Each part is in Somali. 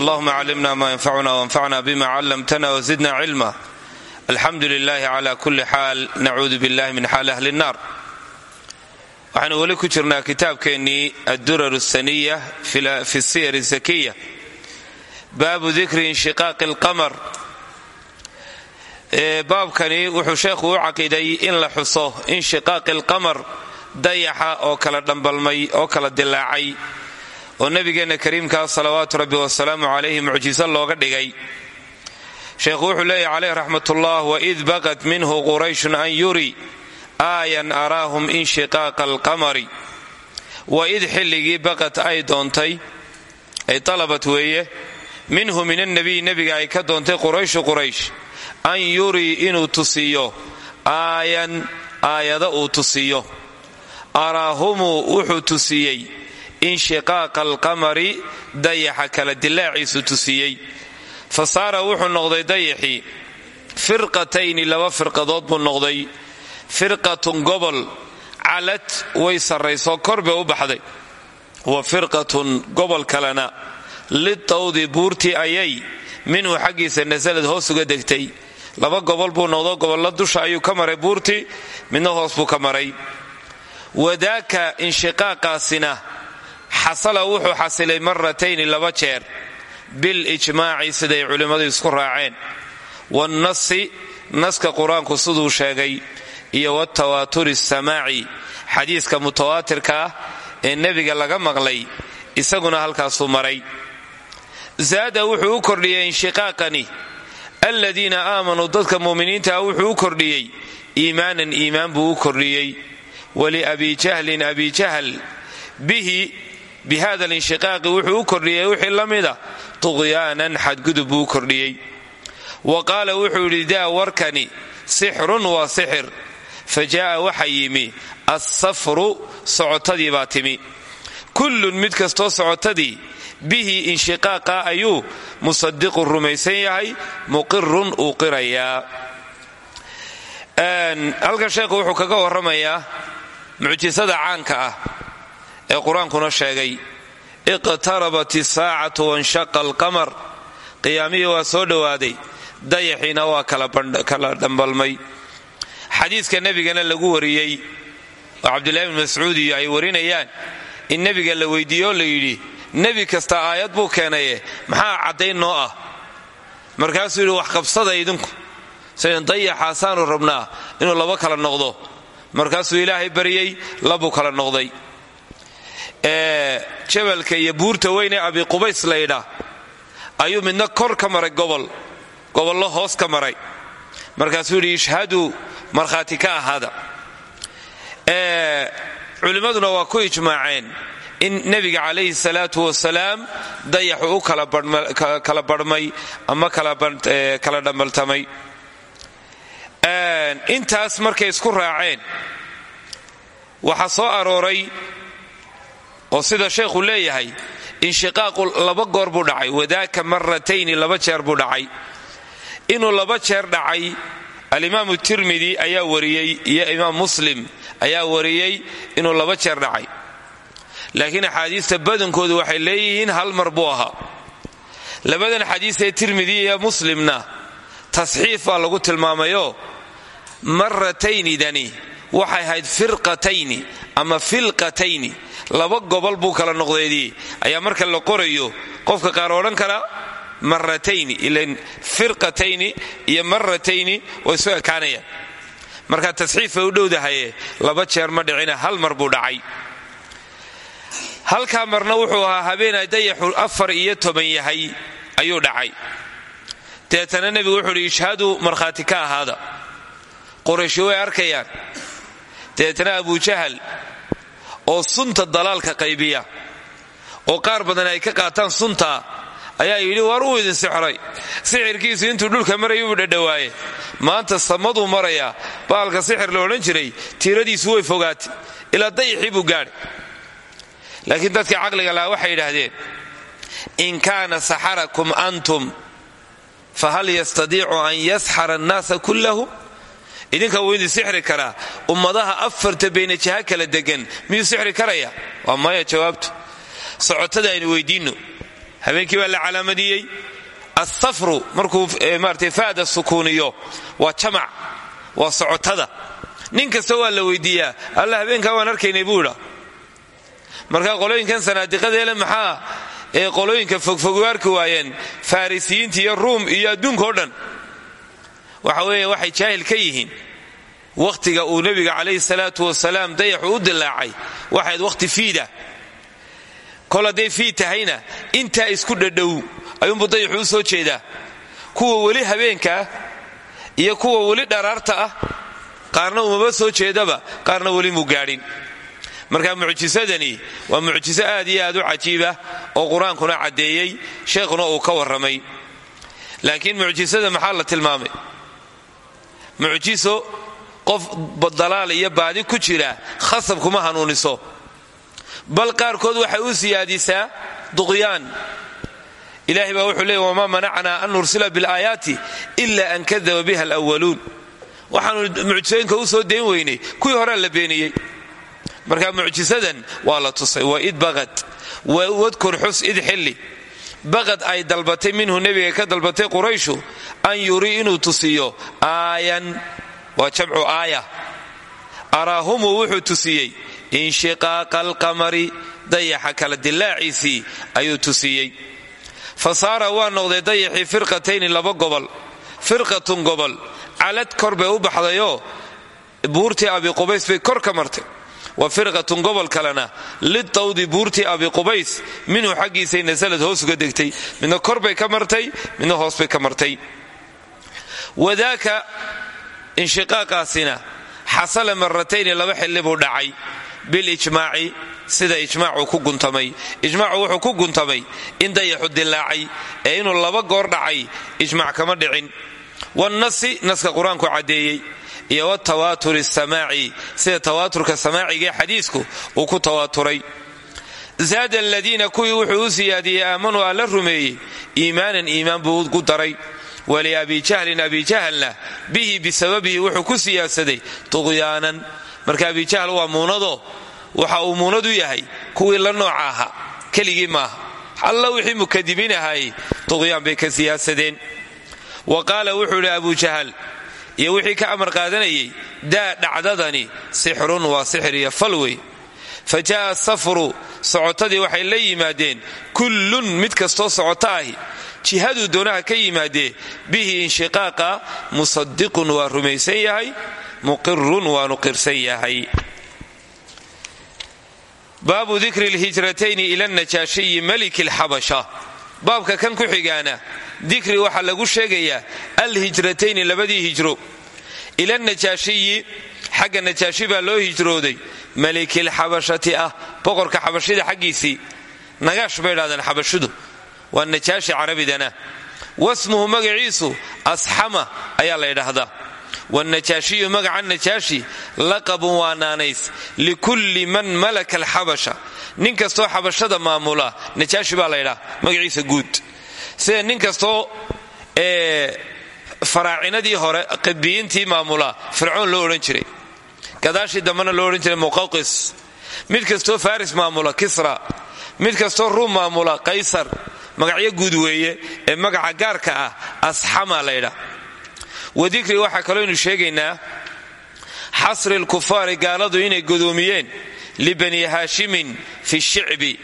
allahuma callimna ma yanfacuna wanfacna bima callamtana wzidna cilma alxamdu lilahi cla kulli xaal nacuudu billahi min xaali ahli nnar waxaanu weli ku jirnaa kitaabkeennii addurar saniya fi siyar zakiya baabu dikri inshiqaaqi alqamar. Baabkani wuxuu sheekhu u caqiday in la xuso inshiqaaqi alqamar dayaxa oo kala dhambalmay oo kala dilaacay oo nebigeenna kariimkaa salawaatu rabbi wasalaamu calayhi mucjiso looga dhigay. Sheekhu wuxuu leeyahy caleyh raxmatullah waid baqat minhu qurayshun an yuri aayan araahum inshiqaaqa alqamari. Waid xilligii baqat ay doontay ay talabat weeye minhu min annabiy nebiga ay ka doontay qurayshu quraysh an yurii inuu tusiyo aayan aayada uu tusiyo. Araahumuu wuxuu tusiyey inshiqaaqa alqamari dayaxa kala dilaaciisu tusiyey. Fa saara wuxuu noqday dayaxii firqatayni laba firqadood buu noqday. Firqatun gobol calad way sarraysoo kor bay u baxday. Wa firqatun gobol kalena litawdi buurtii ayay minhu xaggiisa nasalad hoos uga degtay. Laba gobol buu noqdo gobolla dusha ayuu ka maray buurtii midna hoos buu ka maray. Wadaaka inshiqaaqaasina xasala wuxuu xasilay maratayni laba jeer bilijmaaci siday culimmadu isku raaceen. Wannasi naska qur'aanku siduu sheegay iyo watawaaturi samaaci xadiiska mutawaatirka ah ee nebiga laga maqlay isaguna halkaasuu maray. Zaada wuxuu u kordhiyey inshiqaaqani. Aladiina aamanuu dadka mu'miniinta ah wuxuu u kordhiyey iimaanan iimaan buu u kordhiyey. Waliabi jahlin abi jahl bihi bi hada linshiqaaqi wuxuu u kordhiyey wixii la mida tuqyaanan xadgudub buu u kordhiyey. wa qaala wuxuu yidhi daa warkani sixrun waa sixir fa jaa'a waxa yimi assafru socotadii baa timi kullun mid kastoo socotadii bihi inshiqaaqa ayuu musadiqun rumaysan yahay muqirun uu qirayaa halkan wuxuu kaga warramayaa mucjisada caanka ah ee qur'aankuna sheegay iqtarabat isaacatu wanshaqa alqamar qiyaamihii waa soo dhowaaday dayaxiina waa kala dhambalmay xadiiska nebigana lagu wariyey oo cabdullahi bn mascuud iyo ay warinayaan in nebiga la weydiiyeoo la yidhi nebi kasta aayad buu keenaye maxaa caddayn noo ah? Markaasuu yidhi wax qabsada idinku sayn dayaxaasaanu rabnaa inuu laba kala noqdo. Markaasuu ilaahay baryey labuu kala noqday jabalka iyo buurta weyn ee abi qubays laydhaa ayuu midna kor ka maray gobol gobollo hoos ka maray. Markaasuu yidhi ishhaduu markhaati ka ahaada. Culimmaduna waa ku ijmaaceen in nebiga calayhi salaatu wasalaam dayaxu u kala barhmay ama kala dhambaltamay intaas markay isku raaceen waxaa soo arooray oo sida sheekhu leeyahay inshiqaaqu laba goor buu dhacay wadaaka maratayni laba jeer buu dhacay. Inuu laba jeer dhacay alimaamu tirmidi ayaa wariyey iyo imaam muslim ayaa wariyey inuu laba jeer dhacay. Laakiin axaadiista badankoodu waxay leeyihiin hal mar buu ahaa. Labadan xadiis ee tirmidi iyo muslimna tasxiif baa lagu tilmaamayoo marataynidani waxay ahayd firqatayni ama filqatayni. Laba gobol buu kala noqdeedii ayaa marka la qorayo qofka qaar odhan kara maratayni ilan firqatayni iyo maratayni way isu ekaanayaan. Marka tasxiifay u dhowdahaye laba jeer ma dhicina hal mar buu dhacay. Halkaa marna wuxuu ahaa habeenay dayaxu afar iyo toban yahay ayuu dhacay. Deetana nebigu wuxuu uhi ishhaduu markhaati ka ahaada. Qorayshi way arkayaan deetana abujahal oo sunta dalaalka qaybiya oo qaar badan ay ka qaataan sunta ayaa yidhi war uu idin sixray sixirkiisu intuu dhulka marayuu dhadhawaaye. Maanta samaduu marayaa baalka sixir la odhan jiray tiiradiisu way fogaatay ilaa dayixii buu gaadhay. Laakiin dadkii caqliga lahaa waxay yidhaahdeen in kaana saxarakum antum fahal yastadiicu an yasxara annaasa kullahum idinka wuu idin sixri karaa. Ummadaha afarta baynajaha kala degan miyuu sixri karaya? Waa maya jawaabtu. Socotada aynu weydiinno. Habeenkii baa la calaamadiyey. Asafru markuu maarata faada sukuuniyo waa jamac. Waa socotada. Nin kasta waa la weydiiyaa. Alla habeenkaa waan arkaynay buu idha marka qolooyinkan sanaadiqadeele maxaa ee qolooyinka fogfogu arki waayeen? Farisiyiinta iyo ruum iyo adduunka o dhan waxa weeye waxay jaahil ka yihiin. Wakhtiga uu nebiga calayhi salaatu wasalaam dayaxu u dilaacay waxayd wakhti fiida. Kol hadday fiid tahayna intaa isku dhadhow ayuunbuu dayaxu u soo jeedaa. Kuwa weli habeenkaah iyo kuwa weli dharaarta ah qaarna umaba soo jeedaba qaarna weli muu gaadhin. Marka mucjisadani waa mucjiso aad iyo aad u cajiibah oo qur'aankuna caddeeyey sheekhuna uu ka warramay. Laakiin mucjisada maxaa la tilmaamay mucjiso qof dalaal iyo baadi ku jira khasab kuma hanuuniso. Bal qaarkood waxay u siyaadisaa duqyaan. Ilahay baa wuxuu leey wamaa manacnaa an nursila bilaayaati ila an kadaba biha alwaluun waxaanu mucjisooyinka u soo dayn weynay kuwii horea la beeniyey. Marka mucjisadan waa la tusay waid baqad wadkur xus id xilli baqad ay dalbatay minhu nebiga ka dalbatay qurayshu an yurii inuu tusiyo aayan waa jamcu aaya. Araahumu wuxuu tusiyey inshiqaaqa alqamari dayaxa kala dilaaciisii ayuu tusiyey. Fa saara waa noqday dayaxii firqatayni laba gobol firqatun gobol. Calad kor bay u baxdayoo buurtii abiqubays bay kor ka martay wa firqatun gobol kalena. Litawdi buurtii abiqubays minhu xaggiisay nasalad hoos uga degtay. Midna kor bay ka martay midna hoos bay ka martay. Wadaaka inshiqaaqaasina. Xasala maratayni laba xilli buu dhacay. Bilijmaaci sida ijmaacu ku guntamay. Ijmaacu wuxuu ku guntamay in dayaxu dilaacay ee inuu laba goor dhacay ijmac kama dhicin. Wannasi naska qur'aanku caddeeyey iyo watawaaturi samaaci sida tawaaturka samaacigaee xadiisku uu ku tawaaturay zaada aladiina kuwii wuxuu u siyaadiyey aamanuu alla rumeeyey iimaanan iimaan buu ku daray. Waliabi jahlin abi jahlna bihi bisababihi wuxuu ku siyaadsaday tuqyaanan marka abijahl waa muunado. Waxa uu muunadu yahay kuwii la nooca ahaa keligii alla wixii mukadibiin ahaayey tuqyaan bay ka siyaasadeen. Wa qaala wuxuu abu jahal iyo wixii ka amar qaadanayay daa dhacdadani sixrun waa sixir iyo fal wey fa ja'a safru socotadii waxay la yimaadeen kullun mid kastoo socoto ahi. Jihaduu doonaha ka yimaadee bihi inshiqaaqa musadiqun waa rumaysan yahay muqirun waanu qirsan yahay. Baabu dikri lhijratayni ila najaashiyi baabka kan ku xigaana dikri waxaa lagu sheegayaa alhijratayni labadii hijro. Ila najaashiyi xagga najaashi baa loo hijrooday. Malikilxabashati ah boqorka xabashida xaggiisii. Nagaash bay idhahdeen xabashidu. Waa najaashi carabidana. Wasmuhu magaciisu asxama ayaa la ydhaahdaa wanajaashiyu magaca najaashi laqabun waa naanays likulli man malaka alxabasha nin kastoo xabashada maamula najaashi baa laydhaa magaciisa guud sida nin kastoo faraacinadii hore qibiyintii maamula fircoon loo odhan jiray gadaashii dambena loo odhan jiray muqawqis mid kastoo faris maamula kisra mid kastoo ruum maamula qaysar magacyo guud weeye ee magaca gaarka ah asxama laydhaa wadikri waxaa kalooynu sheegaynaa xasri lkufaari gaaladu inay godoomiyeen libani haashimin fi shicbi.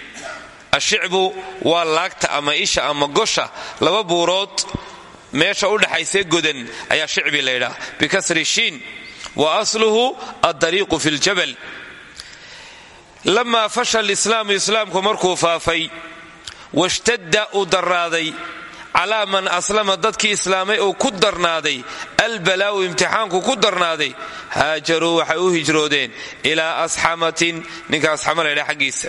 Ashicbu waa laagta ama isha ama gosha laba buurood meesha u dhaxaysee godan ayaa shicbi laydhaa bikasri shiin. Wa asluhu addariiqu fi ljabal lamaa fasha lislaamu islaamku markuu faafay washtadda uu darnaaday calaa man aslama dadkii islaamay uu ku darnaaday albalaa'u imtixaanku ku darnaaday haajaruu waxay u hijroodeen ilaa asxamatin ninka asxama laydha xaggiisa.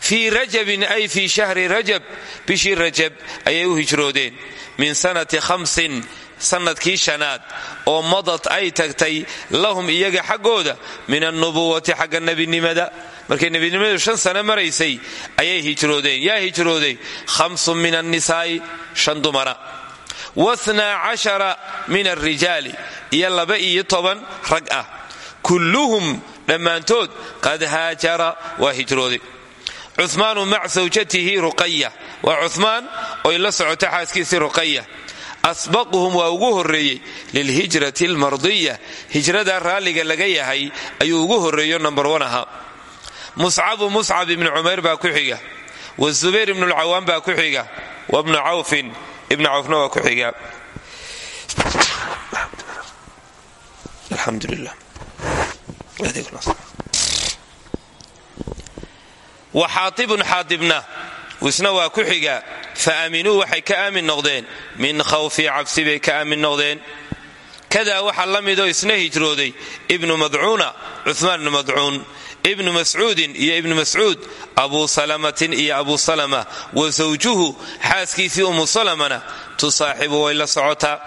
Fii rajabin ay fii shahri rajab bishii rajab ayay u hijroodeen min sanati hamsin sannadkii shanaad oo madad ay tagtay lahum iyaga xaggooda min annubuwati xagga nebinimada. Markay nebinimadu shan sano maraysay ayay hijroodeen. Yaa hijrooday? Hamsun min annisaa'i shan dumara. Wanaa cashara min alrijaali iyo laba iyo toban rag ah. Kulluhum dhammaantood qad haajara waa hijrooday. Cumaanu mac sawjatihi ruqaya waa cumaan oy la socoto xaaskiisii ruqaya asbaquhum waa ugu horreeyey lilhijrati almardiya. Hijrada raalliga laga yahay ayuu ugu horreeyo number one ahaa muscabu muscab ibni cumayr baa ku xiga. Wazubayr ibnu lcawaan baa ku xiga. Wabnu cawfin ibnu cawfna waa ku xiga. Wa xaatibun xaatibna isna waa ku xiga fa aaminuu waxay ka aamin noqdeen. Min khawfi cabsi bay ka aamin noqdeen. Kadaa waxaa la midoo isna hijrooday. Ibnu madcuuna cumaan ibnu madcuun ibnu mascuudin iyo ibnu mascuud abuu salamatin iyo abuu salama wa sawjuhu xaaskiisii umu salamana tusaaxibu way la socotaa.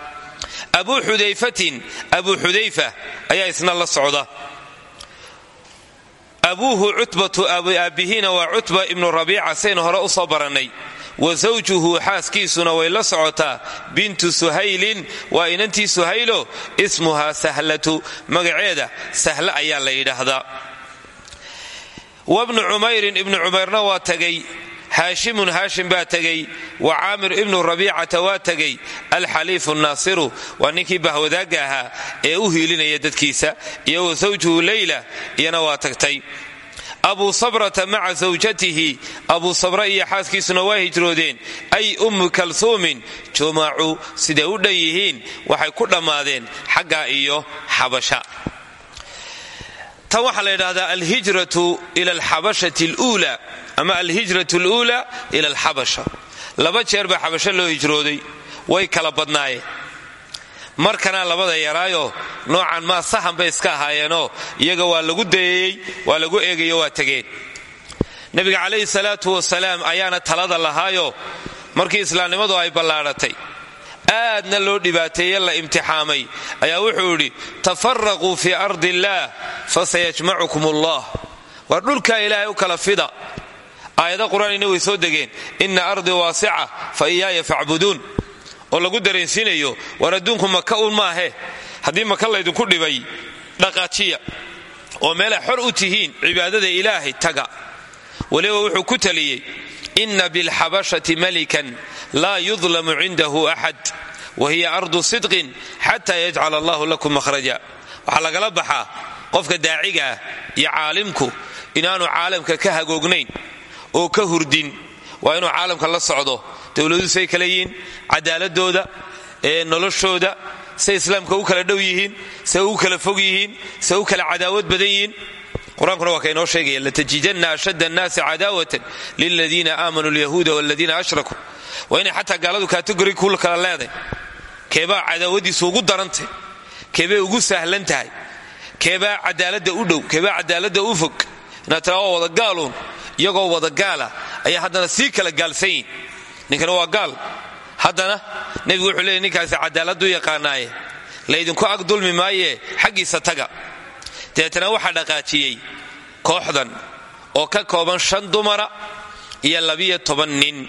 Abuu xudayfatin abuu xudayfa ayaa isna la socda abuuhu cutbatu aabbihiina waa cutba ibnu rabiica saynu hore u soo barannay. Wa sawjuhu xaaskiisuna way la socotaa. Bintu suhaylin waa inantii suhaylo? Ismuhaa sahlatu. Magaceeda sahle ayaa la yidhaahdaa. Wabnu cumayrin ibnu cumayrna waa tegay haashimun haashim baa tegey wa caamir ibnu rabiicata waa tegey alxaliifu naasiru waa ninkii bahwadaagga ahaa ee u hiilinaya dadkiisa iyo wa sawjuhu leyla iyana waa tagtay. Abuu sabrata maca sawjatihi abuu sabra iyo xaaskiisuna waa hijroodeen. Ay ummu kalsuumin jumaacu siday u dhan waxay ku dhammaadeen xagga iyo xabasha tan waxaa la yidhahdaa alhijratu ila alxabashati luula ama alhijrat luula ila alxabasha. Laba jeer baa xabasho loo hijrooday way kala badnaayeen markana labada yaraayo noocan maa sahan bay iska ahaayeenoo iyaga waa lagu dayeeyey waa lagu eegayo waa tegeen. Nebiga calayhi salaatu wasalaam ayaana talada lahaayo markii islaamnimadu ay ballaadhatay aadna loo dhibaateeye la imtixaamay. Ayaa wuxuu idhi tafaraquu fii ardi illaah fasayajmacukum allah war dhulkaa ilaahay u kala fida. Aayada qur'aanina way soo degeen. Inna ardii waasica fa iyaaya facbuduun oo lagu dareensiinayo war adduunku maka un maahe? Haddii maka laydinku dhibay dhaqaajiya. Oo meelay xor u tihiin cibaadada ilaahay taga. Weliba wuxuu ku taliyey inna bilxabashati malikan laa yudlamu cindahu axad wa hiya ardu sidqin xata yajcal allahu lakum mahraja waxaa lagala baxaa qofka daaciga ah iyo caalimku inaanu caalamka ka hagoognayn oo ka hurdin. Waa inuu caalamka la socdo. Dowladuhu say kala yihiin cadaaladooda noloshooda say islaamka u kala dhow yihiin say u kala fog yihiin say u kala cadaawad badan yihiin qur'aankuna waa ka inoo sheegaya latajidanna ashadda annaasi cadaawatan liladiina aamanuu alyahuuda waladiina ashrakuu waa inay xataa gaaladu kategori kula kala leeday keebaa cadaawadiisu ugu darantay keebay ugu sahlan tahay keebaa cadaaladda u dhow. Keebaa cadaaladda u fog inaad tiraa waa wada gaaluun iyagoo wada gaala ayaa haddana sii kala gaalsan yihiin ninkana waa gaal haddana nebigu wuxuu leeyay ninkaasi cadaaladdu yaqaanaaye. Laydinku ag dulmi maayee xaggiisa taga dabeetana waxaa dhaqaajiyey kooxdan oo ka kooban shan dumara iyo labiyo toban nin.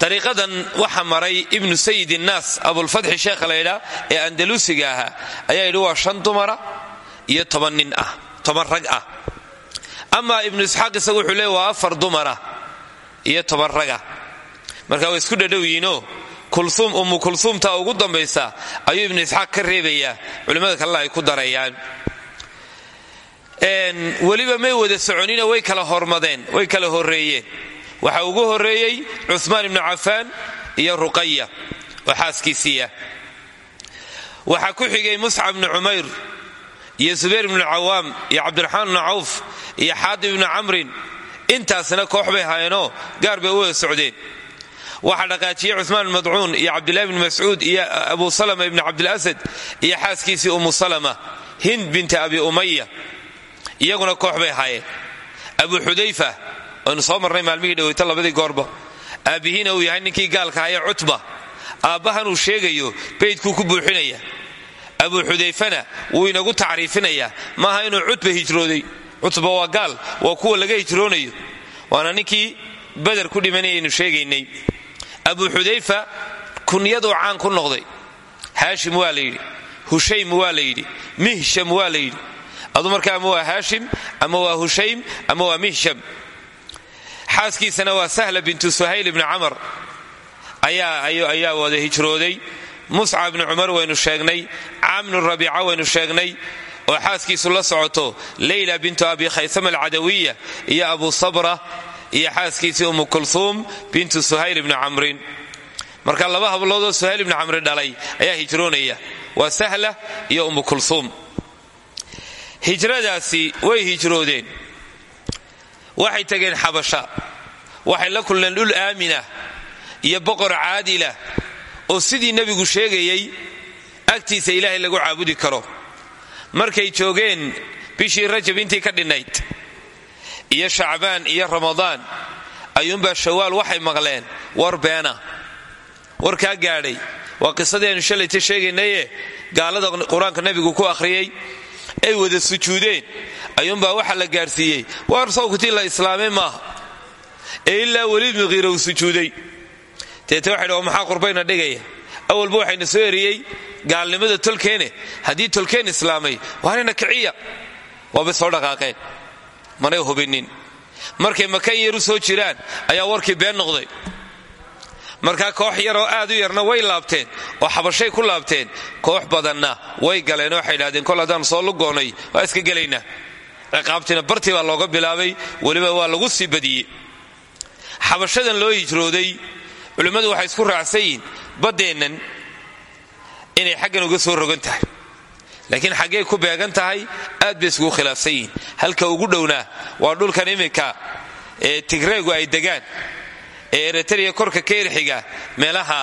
Dariiqadan waxa maray ibnu sayid innaas abulfatxi sheekha laydhaa ee andalusiga ahaa ayaa yidhi waa shan dumara iyo toban nin ah toban rag ah. Amaa ibnu isxaaq isagu wuxuu leey waa afar dumara iyo toban raga marka way isku dhadhow yihiinoo kulsuum ummu kulsuumta ugu dambaysa ayuu ibnu isxaaq ka reebayaa culimmada kalena ay ku darayaan. Weliba may wada soconina way kala hormadeen way kala horreeyeen. Waxaa ugu horreeyey cumaan ibnu cafaan iyo ruqaya oo xaaskiisiiya waxaa ku xigay muscab ibnu cumayr iyo subayr ibnu cawaam iyo cabdiraxmaan ibnu cawf iyo xaadib ibnu camrin. Intaasna koox bay haayeenoo gaar bay u wada socdeen waxaa dhaqaajiyey cumaan ibn madcuun iyo cabdillahi bn mascuud iyo abu salama ibni cabdilasad iyo xaaskiisii umu salama hind binti abi umaya iyaguna koox bay ahaayeen. Abu xudayfa aynu soo marnay maalmihii dhaweyta labadii goorba aabbihiina uu yahay ninkii gaalka haya cutba. Aabbahan uu sheegayo beydkuu ku buuxinaya. Abu xudayfana wuu inagu tacriifinayaa maaha inuu cutba hijrooday. Cutba waa gaal waa kuwa laga hijroonayo waana ninkii beder ku dhimanayaynu sheegaynay abu xudayfa kunyaduu caan ku noqday. Haashim waa la yidhi hushaym waa la yidhi mihsham waa la yidhi. Adu marka ama waa haashim ama waa hushaym ama waa mihsham. Xaaskiisana waa sahla bintu suhayl ibni camar. Ayaa wada hijrooday. Muscab ibni cumar waynu sheegnay caamnu rabiica waynu sheegnay. Oo xaaskiisu la socoto leyla bintu abi khaysama alcadawiya iyo abu sabra iyo xaaskiisii umu kulhuum bintu suhayl ibni camrin marka laba habloodoo suhayl ibni camri dhalay ayaa hijroonaya. Waa sahla iyo umu kulhuum hijradaasi way hijroodeen. Waxay tageen xabasha. Waxay la kulleen dhul aamina iyo boqor caadila oo sidii nebigu sheegayey agtiisa ilaahay lagu caabudi karo. Markay joogeen bishii rajab intii ka dhinnayd iyo shacbaan iyo ramadaan ayuunbaa shawaal waxay maqleen war beena warkaa gaadhay. Waa qisadii aynu shalayta sheegaynaye gaalada qur'aanka nebigu ku akhriyey ay wada sujuudeen. Ayuunbaa waxaa la gaadhsiiyey waar sawktii la islaamay maaha ee ilaa weliid muqiira uu sujuuday. Deete waxay dh maxaa qurbayna dhigaya? Awalba waxayna soo eriyey gaalnimada tolkeene haddii tolkeen islaamay waarina kiciya. Waabay soo dhaqaaqeen manay hubinin. Markay maka yaru soo jiraan ayaa warkii been noqday. Markaa koox yaroo aad u yarna way laabteen oo xabashay ku laabteen. Koox badanna way galeen waxay idhahdeen kol haddaan soo lugoonay waa iska gelaynaa ciqaabtiina bartii baa looga bilaabay weliba waa lagu sii badiyey. Xabashadan loo hijrooday culimmadu waxay isku raacsan yihiin baddeennan inay xaggan uga soo rogan tahay laakiin xaggey ku beegan tahay aad bay iskugu khilaafsan yihiin. Halka ugu dhownaa waa dhulkan iminka ee tigreegu ay degaan ee eritariya korka keerixiga meelaha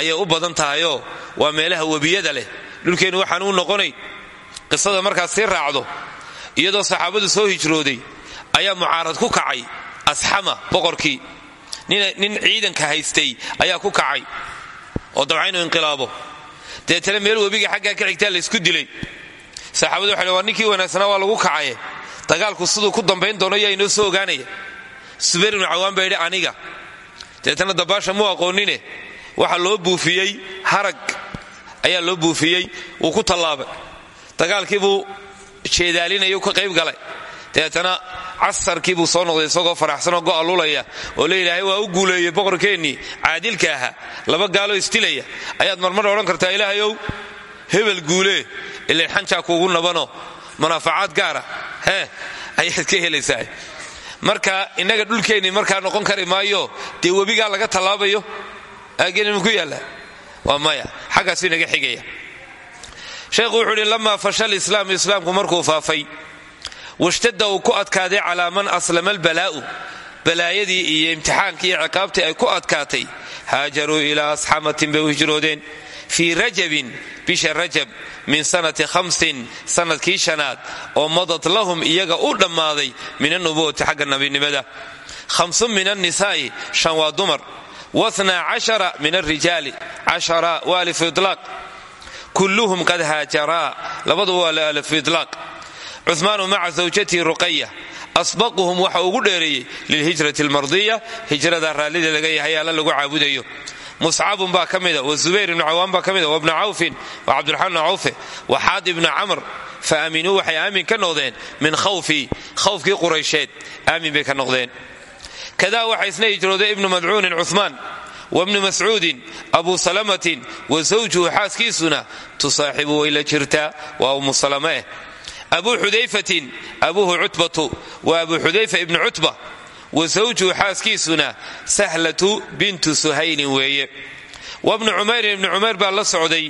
ayay u badan tahayoo waa meelaha webiyada leh. Dhulkeennu waxaan u noqonayn qisada markaas sii raacdo iyadoo saxaabadu soo hijrooday ayaa mucaarad ku kacay asxama boqorkii. Nin ciidanka haystay ayaa ku kacay oo dabca inuu inqilaabo deetana meel webiga xaggaa ka xigtaa laysku dilay. Saxaabadu waxay waa ninkii wanaagsanaa waa lagu kacaye dagaalku siduu ku dambayn doono yaa inoo soo ogaanaya. Subayr ibnu cawaan baa yidhi aniga deetana dabaasha muu aqoonine. Waxaa loo buufiyey harag ayaa loo buufiyey wuu ku tallaabay. Dagaalkiibuu jeedaalinaya ka qayb galay deetana casarkii buu soo noqday isagoo faraxsanoo go'a lulaya oo leeyahay waa u guuleeyey boqorkeennii caadilka ahaa laba gaaloo isdilaya ayaad marmar odhan kartaa ilaahayow hebel guulee ilayn xanjaa kuugu nabano munaafacaad gaara. Hee ayaad ka helaysaa. Marka innaga dhulkeennii markaa noqon kari maayo dee webigaa laga tallaabayo? Aageenimu ku yaalla waa maya xaggaasu inaga xigaya. Sheekhu wuxuu idhi lamaa fashal islaamu islaamku markuu faafay washtada uu ku adkaaday calaa man aslama albalaa'u. Balaayadii iyo imtixaankii iyo ciqaabtii ay ku adkaatay. Haajaruu ilaa asxamatin bay u hijroodeen. Fii rajabin bisha rajab min sanati hamsin sannadkii shanaad oo madad lahum iyaga u dhammaaday min anubuwati xagga nabinimada. Hamsun min annisaa'i shan waa dumar. Wanaa cashara min alrijaali cashara waa alifu ilaaq kulluhum qad haajaraa labaduba waa alifu ilaaq cumaanu maca zawjatihi ruqaya asbaquhum waxa ugu dheereeyey lilhijrati almardiya hijrada raallida laga yahay alla lagu caabudayo. Muscabun baa ka mida wa zubayr ibnu cawaan baa ka mida wabnu cawfin wa cabdiraxmaan bnu cawfe wa xaad ibnu camr. Fa aaminuu waxay aamin ka noqdeen min khawfi khawfkii quraysheed. Aamin bay ka noqdeen. Kadaa waxaa isna hijrooday ibnu madcuunin cumaan wabnu mascuudin abu salamatin wa abu xudayfatin abuhu cutbatu wa abu xudayfa ibnu cutba wa zawjuhu xaaskiisuna sahlatu bintu suhaylin weeye. Wabnu cumeyrin ibnu cumayr baa la socday.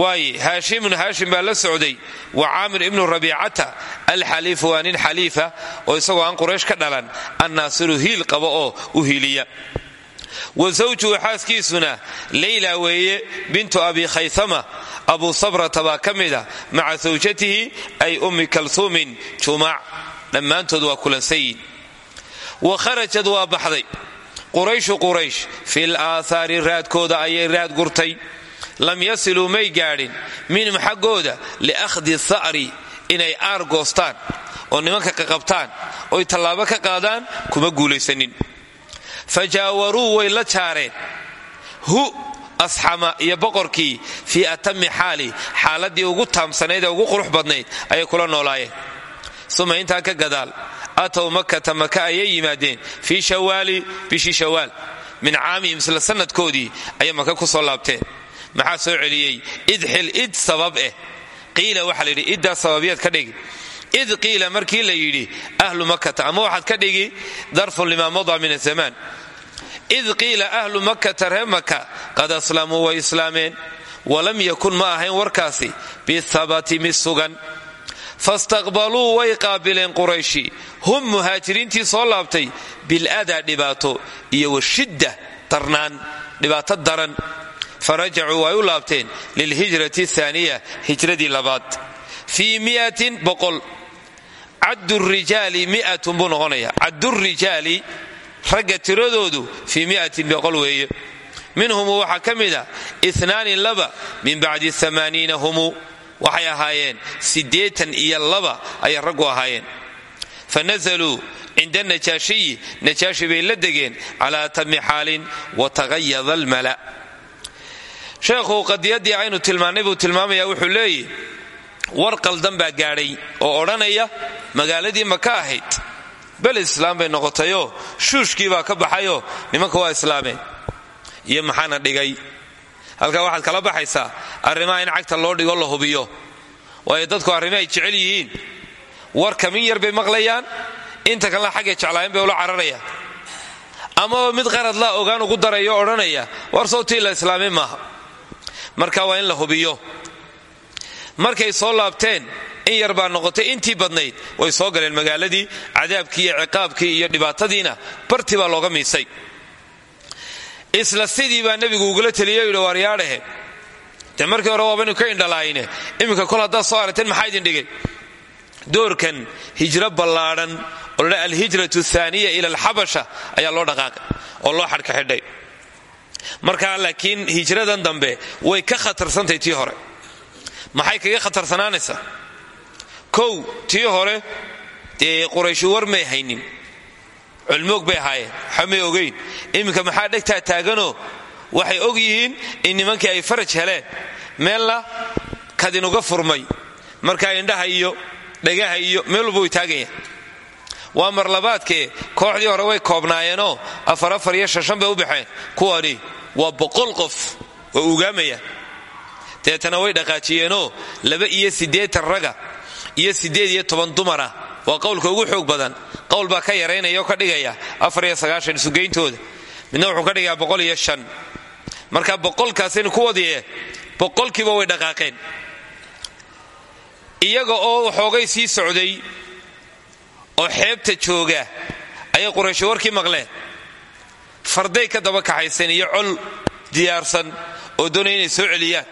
Waaye haashimun haashim baa la socday. Wa caamir ibnu rabiicata alxaliifu waa nin xaliifa oo isagoo aan quraysh ka dhalan annaasiru hiil qaba oo u hiiliya wa zawjuhu xaaskiisuna leyla weeye bintu abi khaythama abu sabrata baa ka mida maca zawjatihi ay ummi kalsuumin jumaac dhammaantood waa kulansayin wa kharajad waa baxday. Qurayshu quraysh fil aathaari raadkooda ayay raad gurtay. Lam yasiluu may gaadhin minhum xaggooda liakhdi tha'ri inay aar goostaan oo nimanka qaqabtaan oy tallaabo ka qaadaan kuma guulaysanin fa jaawaruu way la jaareen hu asxama iyo boqorkii fii atami xaali xaaladii ugu taamsanayd ee ugu qurux badnayd ayay kula noolaayeen suma intaa ka gadaal atow makata maka ayay yimaadeen fii shawaali bishii shawaal min caamihim isla sanadkoodii ayay maka ku soo laabteen maxaa soo celiyey idxil id sabab eh qiila waxaa la yidhi iddaa sababiyaad ka dhigi id qiila markii la yidhi ahlu makata ama waxaad ka dhigi darfun lima mada min azamaan id qiila ahlu makkata ree maka qad aslamuu way islaameen walam yakun ma ahayn warkaasi bihabati mid sugan. Fastaqbaluu way qaabileen qurayshi hum muhaajiriintii soo laabtay biladaa dhibaato iyo washidda darnaan dhibaato daran. Farajacuu way u laabteen lilhijrati aaniya hijradii labaad. Fii miatin boqol caddu rijaali miatun buu noqonaya caddu rijaali ragga tiradoodu fii miatin boqol weeye. Minhum waxaa ka mid a inaani laba min bacdi amaaniina humu waxay ahaayeen siddeetan iyo laba ayay raggu ahaayeen. Fa nazaluu cinda najaashiyi najaashi bay la degeen calaa tami xaalin wataqayada almala sheekhu qadiyadii aynu tilmaannay buu tilmaamaya wuxuu leeyihi war qaldan baa gaadhay oo odhanaya magaaladii maka ahayd? Bel islaam bay noqotayoo shuushkii baa ka baxayoo nimanka waa islaameen iyo maxaana dhigay. Halkaa waxaad kala baxaysaa arrimaha in cagta loo dhigo la hubiyo. Waayo dadku arrimi ay jecel yihiin. Warka min yar bay maqlayaan inta kalena xaggay jeclaayeen bay ula cararayaan. Amaba mid qaradlaa ogaan ugu darayo odhanaya war sawtii la islaamay maaha. Marka waa in la hubiyo markay soo laabteen in yar baa noqotay intii badnayd way soo galeen magaaladii cadaabkii iyo ciqaabkii iyo dhibaatadiina barti baa looga miisay. Isla sidii baa nebigu ugula teliyo yidhi waaryaadhahe dee markii hore waaba ka indhalaayne iminka kol haddaad soo aragteen maxaa idin dhigay? Doorkan hijro ballaadhan oo ladha alhijratu aaniya ila alxabasha ayaa loo dhaqaaqay oo loo xadhka xidhay. Markaa laakiin hijradan dambe way ka khatarsantahay tii hore maxay kaga khatarsanaanaysaa kow tii hore dee qurayshu war may haynin. Culmoog bay ahaayeen waxa may ogayn iminka maxaa dhegtaa taaganoo? Waxay og yihiin in nimankii ay faraj heleen. Meelna kadinuga furmay. Markaa indhaha iyo dhagaha iyo meel walba way taagayaan waa marlabaadkee kooxdii hore way koobnaayeenoo afar afar iyo shashan bay u baxeen. Kuwani waa boqol qof oo ugaamayaan deetana way dhaqaajiyeenoo laba iyo siddeetan raga iyo siddeed iyo toban dumara waa qowlka ugu xoog badan. Qowl baa ka yaraynaya oo ka dhigaya afar iyo sagaashan isugeyntooda midna wuxuu ka dhigayaa boqol iyo shan. Marka boqolkaasaynu ku wadiye boqolkiiba way dhaqaaqeen. Iyaga oo waxoogay sii socday oo xeebta jooga ayay qurayshi warkii maqleen. Farday ka daba kaxayseen iyo col diyaarsan oo doonaya inay soo celiyaan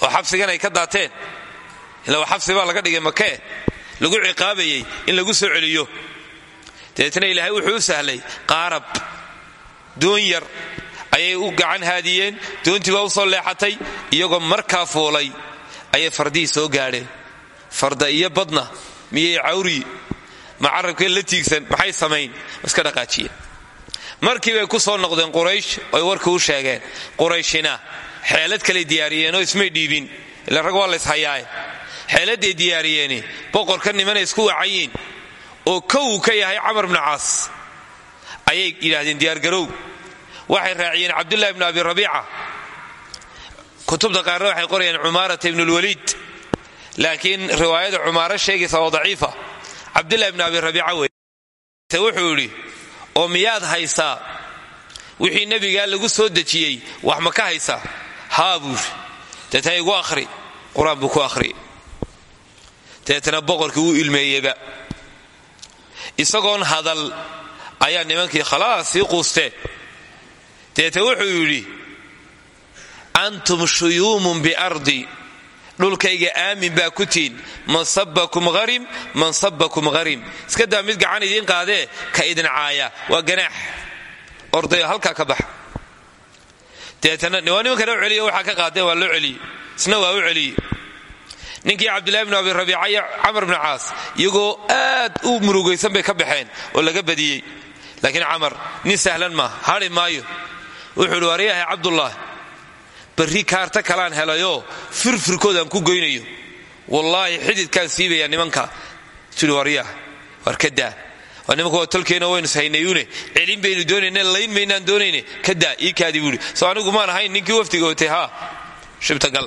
oo xabsigan ay ka daateen. Ila xabsi baa laga dhigay makee lagu ciqaabayay in lagu soo celiyo. Dabeetna ilaahay wuxuu u sahlay qaarab doon yar ayay u gacan haadiyeen doontii baa u soo leexatay iyagoo markaa fuulay ayay fardihii soo gaadheen. Farda iyo badna miyay cawri ma carabkee la tiigsan maxay samayn iska dhaqaajiyeen. Markii bay ku soo noqdeen quraysh oy warkii u sheegeen qurayshina xeelad kaley diyaariyeenoo ismay dhiibin. Ila rag waa layshayaaye xeeladay diyaariyeeni. Boqorka nimana isku wacayiin oo kow ka yahay camar bnu caas. Ayay yidhaahdeen diyaargarow waxay raaciyeen cabdullahi bnu abi rabiica. Kutubta qaarna waxay qorayaan cumaarata ibnulwaliid laakiin riwaayada cumaaro sheegaysa oo daciifa. Cabdullahi bnu abi rabiica wey. Wuxuu yidhi oo miyaad haysaa? Wixii nebigaa lagu soo dejiyey wax ma ka haysaa haa buuri deetana igu ahri qur'aan buu ku ahriyay deetana boqorkii wuu ilmeeyeyba. Isagoon hadal ayaa nimankii khalaas sii quusteen deeta wuxuu yidhi antum shuyuumun biardi dhulkayga aamin baa ku tihin. Man sabbakum harim man sabbakum harim iska daa mid gacan idiin qaadee ka idin caaya. Waa ganaax. Ordayo halkaa ka baxa deetana waa nimankana u celiyo waxaa ka qaadeen waa loo celiyey isna waa u celiyey ninkii cabdullahi bnu abi rabiica iyo camar bnu caas iyagoo aad u murugaysan bay ka baxeen oo laga badiyey. Laakiin camar nin sahlan maa hadhi maayo. Wuxuu idhi cabdullah barri kaarta kalaan helayoo firfirkoodaan ku goynayo. Wallaahi xididkaan siibaya nimanka. Tii waryaha war ka waa tolkeena waynu ishaynayune celin baynu doonayne layn maynaan doonayne kadaa ii kaadi buuhi soo anigu maan ahayn ninkii waftiga watay haa shibtagal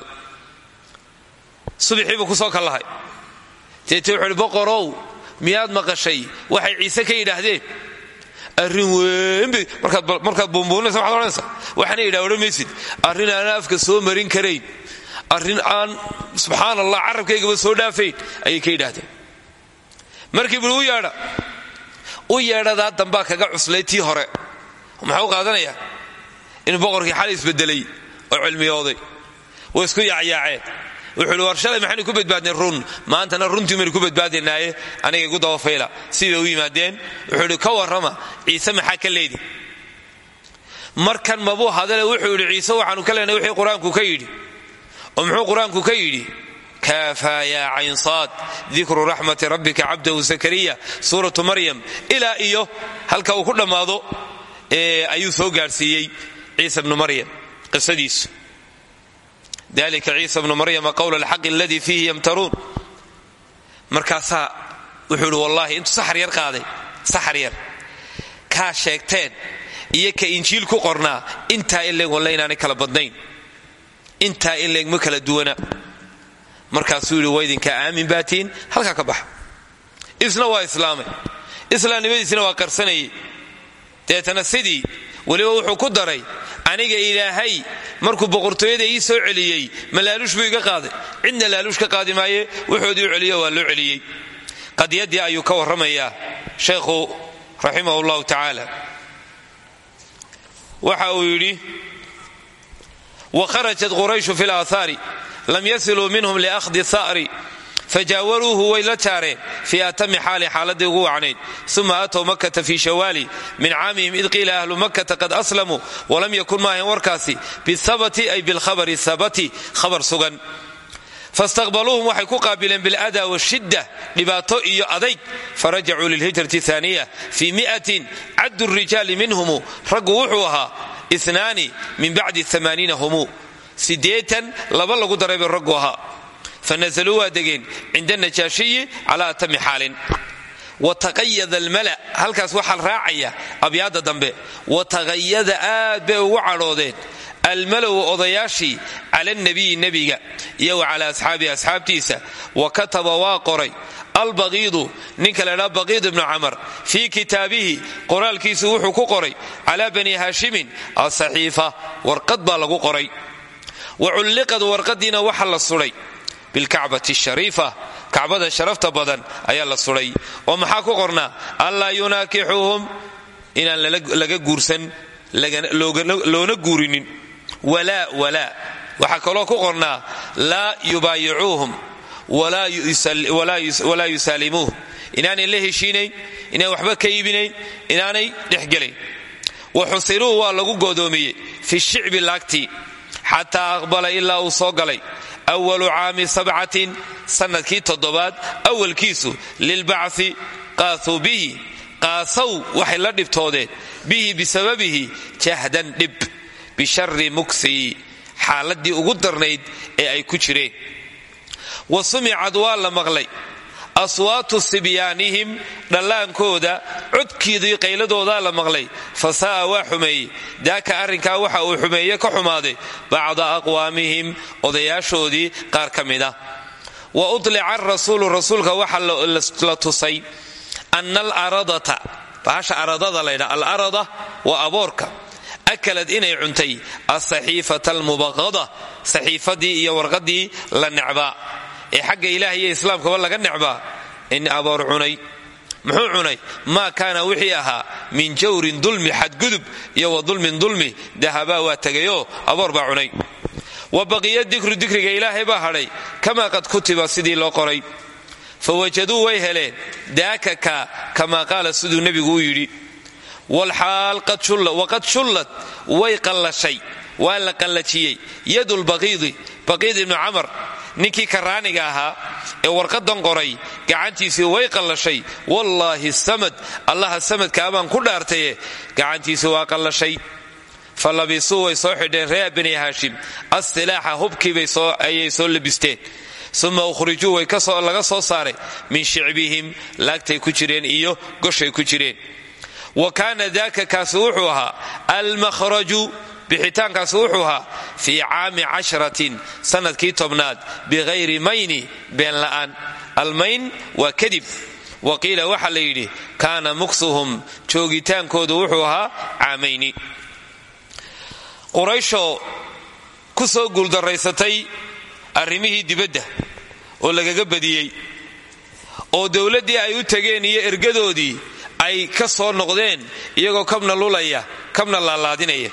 subaxiibuu ku soo kallahay. Deete wuxuu uhi boqorow miyaad maqashay? Waxay ciise ka yidhaahdeen. Arrin weynbay markaad buunbuuninaysa waxaad odhanaysa waxaana yidhaha odhan maysid arrin aan afka soo marin karayn. Arrin aan subxaan allah carabkaygaba soo dhaafayn. Ayay ka yidhaahdeen. Markii bui u u yeedhadaa dambaa kaga cuslay tii hore. Maxaa u qaadanayaa in boqorkii xalay isbedelay oo cilmiyooday. Way isku yaacyaaceen wuxuu hi war shalay maxaynu ku badbaadnay run? Maantana runtii maynu ku badbaadaynaaye aniga igu dabafayla siday u yimaadeen. Wuxuu idhi ka warrama ciise maxaa ka leedi? Markan mabuu hadale wuxuu yidhi ciise waxaanu ka leenay wixii qur'aanku ka yidhi. Oo muxuu qur'aanku ka yidhi kaafaa yaa caynsaad dikru raxmati rabbika cabdahu zakariya suuratu maryam ilaa iyo halka uu ku dhammaado ayuu soo gaadhsiiyey ciisa bnu maryam qisadiisu dalika ciisa bnu maryama qowla alxaqi aladii fiihi yamtaruun markaasaa wuxuu ihi wallaahi intuu saxar yar qaaday saxar yar kaa sheegteen iyo ka injiil ku qornaa intaa ileeg walle kala badnayn intaa ileeg ma kala duwana markaasuu yidhi waa aamin baatiin halkaa ka baxa isna waa islaamay islaamnimadiisna waa qarsanayay deetana sidii weliba wuxuu ku daray aniga ilaahay markuu boqortooyada ii soo celiyey ma laaluush buu iga qaaday. Cidna laaluush ka qaadi maaye wuxoodii u celiyo waa loo celiyey. Qadiyadii ayuu ka warramayaa sheekhu raximah llahu tacaala. Waxa uu yidhi wa kharajat qurayshu fi laahaari lam yasiluu minhum liahdi sa'ri fajaawaruuhu way la jaareen fii atami xaali xaaladii ugu wacnayd. Uma aatow makkata fii shawaali. Min caamihim id qiila ahlu makkata qad aslamuu walam yakun maahayn warkaasi. Bisabati ay bilkhabari sabati khabar sugan. Fastaqbaluuhum waxay ku qaabileen bilada washidda dhibaato iyo adayg farajacuu lilhijrati aaniya fii miatin caddu rijaali minhumu. Raggu wuxuu ahaa inaani min bacdi amaaniina humu sideetan laba lagu daray bay raggu ahaa. Fanazaluu waa degeen cinda najaashiyi calaa atami xaalin. Wataqayada almala halkaas waxaa raacaya abyaadda dambe. Wataqayada aad bay ugu cadhoodeen. Almalow odayaashii cala nabiyi nebiga iyo wa calaa asxaabihi asxaabtiisa. Wa kataba waa qoray. Albaqiidu ninka la dhaa baqiid ibnu camar fii kitaabihi qoraalkiisu wuxuu ku qoray calaa bani haashimin asaxiifa warqad baa lagu qoray wa culliqad warqadiina waxa la sudhay bilkacbati shariifa kacbada sharafta badan ayaa la sudhay oo maxaa ku qornaa? Allaa yunaakixuuhum inaan laga guursan loona guurinin. Walaa walaa. Waxaa kaloo ku qornaa laa yubaayicuuhum walaa yusaalimuuhum inaanay la heshiinayn inaan waxba ka iibinayn inaanay dhexgelayn wa xusiruu waa lagu goodoomiyey fi shicbi xataa aqbala ilaa uu soo galay. Awalu caami sabcatin sannadkii toddobaad awalkiisu lilbacthi qaasuu bihi. Qaasaw waxay la dhibtoodeen bihi bisababihi jahdan dhib bishari muksii xaaladii ugu darnayd ee ay ku jireen. Wa sumicad waa la maqlay aswaatu sibyaanihim dhallaankooda codkiidii qayladoodaa la maqlay. Fa sa'a waa xumeeyey daaka arrinkaa waxa uu xumeeye ka xumaaday. Bacda aqwaamihim odayaashoodii qaar ka mid ah. Wa utlica arasuulu waxa la tusay ana alaradata bahasha aradada laydha alarada waa aboorka. Akalad inay cuntay asaxiifata almubaqada saxiifadii iyo warqadii la necbaa ee xagga ilaah iyo laga necbaa in aboor cunay muxuu cunay? Maa kaana wixii ahaa min jawrin dulmi xadgudub iyo wa dulmin dulmi dahabaa waa tegayoo aboor baa cunay. Wa baqiya dikru dikriga ilaahay baa hadhay kamaa qad kutiba sidii loo qoray. Fawajaduu way heleen daaka ka kamaa qaala siduu nebigu u yidhi. Walxaal waqad shullad way qallashay waa la qallajiyey. Yadulbaqiidi baqiid ibnu camar ninkii karaaniga ahaa ee warqadan qoray gacantiisii way qallashay. Wallaahi samad allaha samadkaa baan ku dhaartaye gacantiisii waa qallashay. Fa labisuu way soo xidheen reer bani haashim. Assilaaxa hubkiibayayay soo labisteen. Uma ukhrijuu way laga soo saaray. Min shicbihim laagtay ku jireen iyo goshay ku jireen. Wa kaana daaka kaasi wuxuu ahaa almakhraju bixitaankaasi wuxuu ahaa fii caami cashratin sannadkii tobnaad bighayri mayni been la'aan. Almayn waa kadib. Wa qiila waxaa la yidhi kaana muksuhum. Joogitaankoodu wuxuu ahaa caamayni. Qurayshoo ku soo guuldaraysatay arrimihii dibadda oo lagaga badiyey oo dowladdii ay u tageen iyo ergadoodii ay ka soo noqdeen iyagoo kabna lulaya kabna laalaadinaya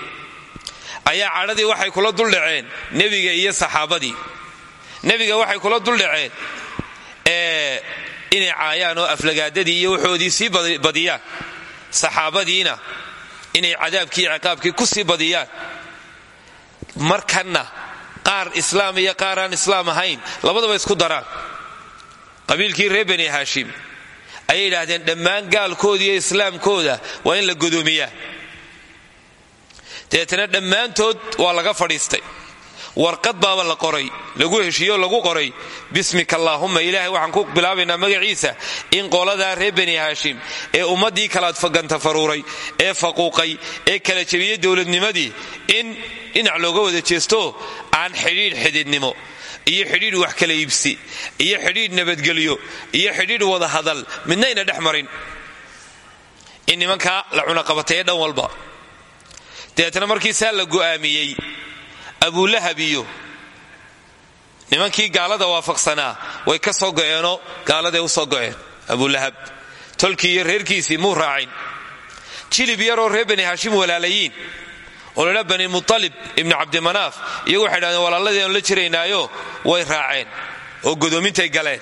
ayaa cadhadii waxay kula duldhaceen nebiga iyo saxaabadii. Nebiga waxay kula duldhaceen inay caayaan oo aflagaadadii iyo waxoodii sii badiyaan. Saxaabadiina inay cadaabkii iyo ciqaabkii ku sii badiyaan. Markanna qaar islaam iyo qaar aan islaam ahayn labadaba isku daraan. Qabiilkii reer bani haashim ayay yidhaahdeen dhammaan gaalkooda iyo islaamkooda waa in la godoomiyaa dabeetana dhammaantood waa laga fadhiistay. Warqad baaba la qoray lagu heshiiyo lagu qoray bismika allaahumma ilaahay waxaan ku bilaabaynaa magaciisa in qoladaa reer bani haashim ee ummaddii kalaad gantafaruuray ee faquuqay ee kala jebiyey dowladnimadii in dhinac looga wada jeesto aan xidhiidh xididnimo iyo xidhiidh wax kala iibsi iyo xidhiidh nabadgelyo iyo xidhiidh wada hadal midnayna dhex marin. In nimankaa la cunaqabatay ee dhan walba dabeetna markii saa la go'aamiyey abulahab iyo nimankii gaalada waafaqsanaa way ka soo go'eenoo gaaladay u soo go'een. Abulahab tolkii iyo reerkiisii muu raacin. Jilib yaroo reer bani haashim walaalayiin oo ladhaa bani mutalib ibni cabdimanaaf iyagu waxay dhahdeen walaaladii la jiraynaayo way raaceen oo godoomintay galeen.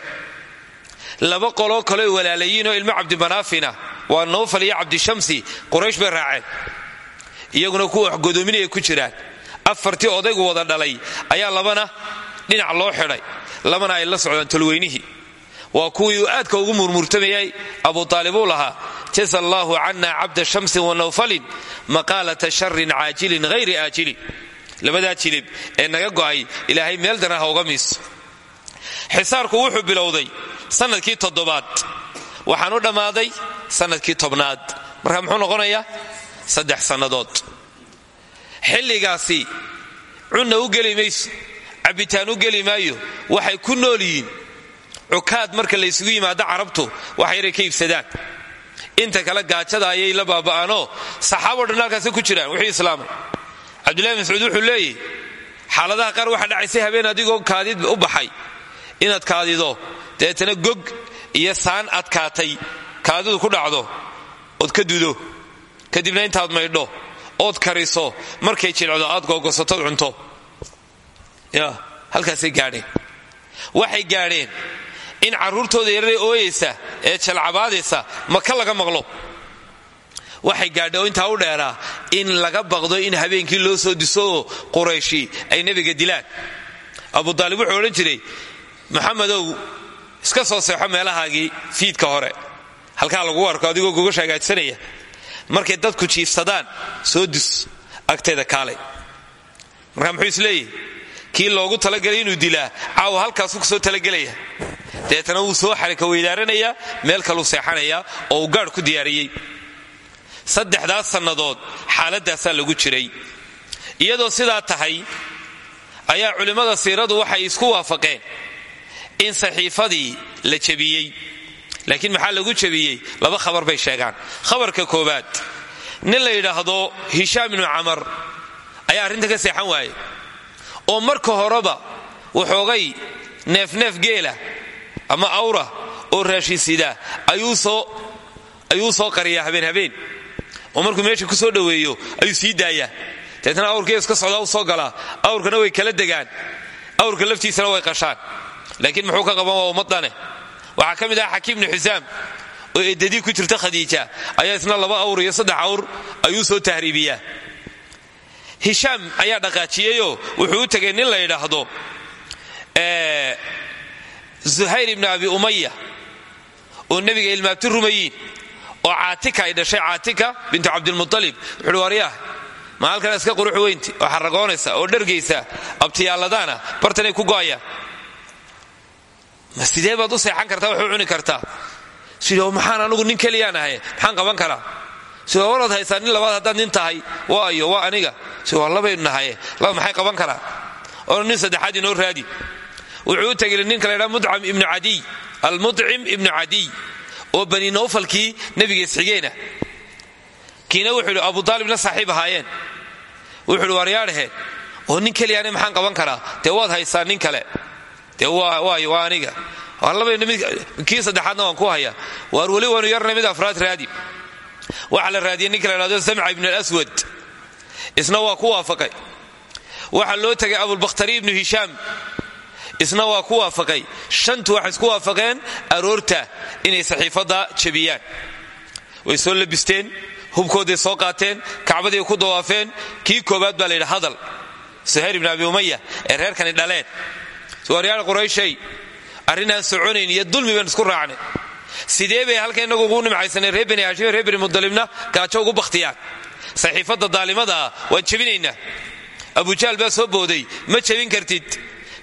Laba qoloo kaleo walaalayiinoo ilmo cabdimanaafina waa nowfal iyo cabdishamsi quraysh bay raaceen iyaguna kuwa wax godoominaya ku jiraan. Afartii odaygu wada dhalay ayaa labana dhinac loo xidhay. Labana ay la socdaan tolweynihii waa kuwii uu aadka ugu murmurtamayay abu aalib uu lahaa jaza allaahu cana cabda shamsin wa nawfalin maqaalata sharin caajilin hayri aajilin. Labadaa jilib ee naga go'ay ilaahay meel dana ha uga miiso xisaarku wuxuu bilowday sannadkii toddobaad. Waxaan u dhammaaday sannadkii tobnaad. Marka muxuu noqonayaa saddex sannadood. Xilligaasi cunna u geli mayso cabbitaan u geli maayo waxay ku nool yihiin. Cukaad marka la ysugu yimaado carabtu wax yaray ka iibsadaan. Inta kale gaajada ayay la baaba'aanoo saxaabo dhan ku jiraan wixii islaamay. Cabdullahi mascuud wuxuu leeyahy xaaladaha qaar waxaa dhacaysay habeen adigoo kaadid u baxay. Inaad kaadido dabeetana gog iyo saan adkaatay. Kaadidu ku dhacdo ood ka dudo kadibna intaad maydho ood kariso markay jilcdo aad googosatood cunto. Ya halkaasay gaadheen. Waxay gaadheen in carruurtooda yarare ooyaysa ee jalcabaadaysa maka laga maqlo. Waxay gaadheen oo u dheeraa in laga baqdo in habeenkii loo soo diso oo qurayshi ay nebiga dilaan. Abu daalib wuxuu odhan jiray maxamedow iska soo seexo meelahaagii fiidka hore. Halkaa lagu arko adigoo gogasha hagaajsanaya markay dadku jiifsadaan soo dus agteeda kaalay. Markaa muxuu isleeyahy kii loogu talagelay inuu dilaa caawa halkaasuu ku soo talagelaya dabeetana wuu soo xarika weydaaranayaa meel kaluu seexanayaa oo uu gaadh ku diyaariyey. Saddexdaas sannadood xaaladaasaa lagu jiray. Iyadoo sidaa tahay ayaa culimmada siiradu waxay isku waafaqeen in saxiifadii la jebiyey laakiin maxaa lagu jebiyey laba khabar bay sheegaan. Khabarka koowaad nin la yidhaahdo hishaam ibnu camar ayaa arrinta ka seexan waaye oo marka horeba waxoogay neefneef geela ama awra oo raashinsidaa ayuu soo qariyaa habeen habeen. Oo markuu meesha ku soo dhoweeyo ayuu sii daayaa. Deetna awrkii iska socdaa u soo galaa awrkana way kala degaan. Awrka laftiisana way qashaan. Laakiin muxuu ka qaban waa ummadane waxaa ka mid ah xakiim bni xusaam oo eedadii ku jirta khadiija. Ayaa isna laba awr iyo saddex awr ayuu soo tahriibiyaa. Hishaam ayaa dhaqaajiyeyoo wuxuu u tegay nin la yidhaahdo zuhayr ibni abi umaya oo nebiga ilmaabti rumayiin oo caatika ay dhashay. Caatika bintu cabdilmualib wuxuuhi waryaah ma halkan iska qurux weynti? Oo xaragoonaysa oo dhargaysa abtiyaalladaana bartanay ku go'ayaan ma baad u seexan kartaa? Wax u cuni kartaa. Sidoo maxaan anugu nin keliyaan ahay? Maxaan qaban karaa sidoo waraad haysaa nin labaad haddaad nin tahay? Waayo waa aniga. Sidoo labaynu nahaye laba maxay qaban karaa oo nin saddexaad inoo raadi. Wuxuu u tegay ninka la ydhaa mudcam ibnu cadiy. Almudcim ibnu cadiy. Oo bani nowfalkii nebiga isxigeenah kiina wuxuu idhi abu aalibna saaxiib ahaayeen. Wuxuu idhi oo nin keliyaane maxaan qaban karaa? Dee waad haysaa nin kale dee waayo waa aniga. Kii saddexaadna waan ku hayaa. Waar weli waanu yarna mid afraad raadi. Waxaa la raadiyey ninka la dhahdo samca ibn alaswad. Isna waa ku waafaqay. Waxaa loo tegay abulbakhtari ibnu hishaam isna waa ku waafaqay. Shantu waxay isku waafaqeen aroorta inay saxiifadda jebiyaan. Way soo labisteen hubkooday soo qaateen kacbadii ku dawaafeen. Kii koobaad baa la yidhi hadal. Suhayr ibn abi umaya ee reerkani dhaleen waryaal qurayshay arrinaan soconayn iyo dulmi baan isku raacnay. Sidee bay halka inagu ugu nimcaysanay reer bani haashim reer bani mudalibna gaajo ugu bakhtiyaan. Saxiifadda daalimada ah waan jebinaynaa. Abujahl baa soo booday ma jebin kartid.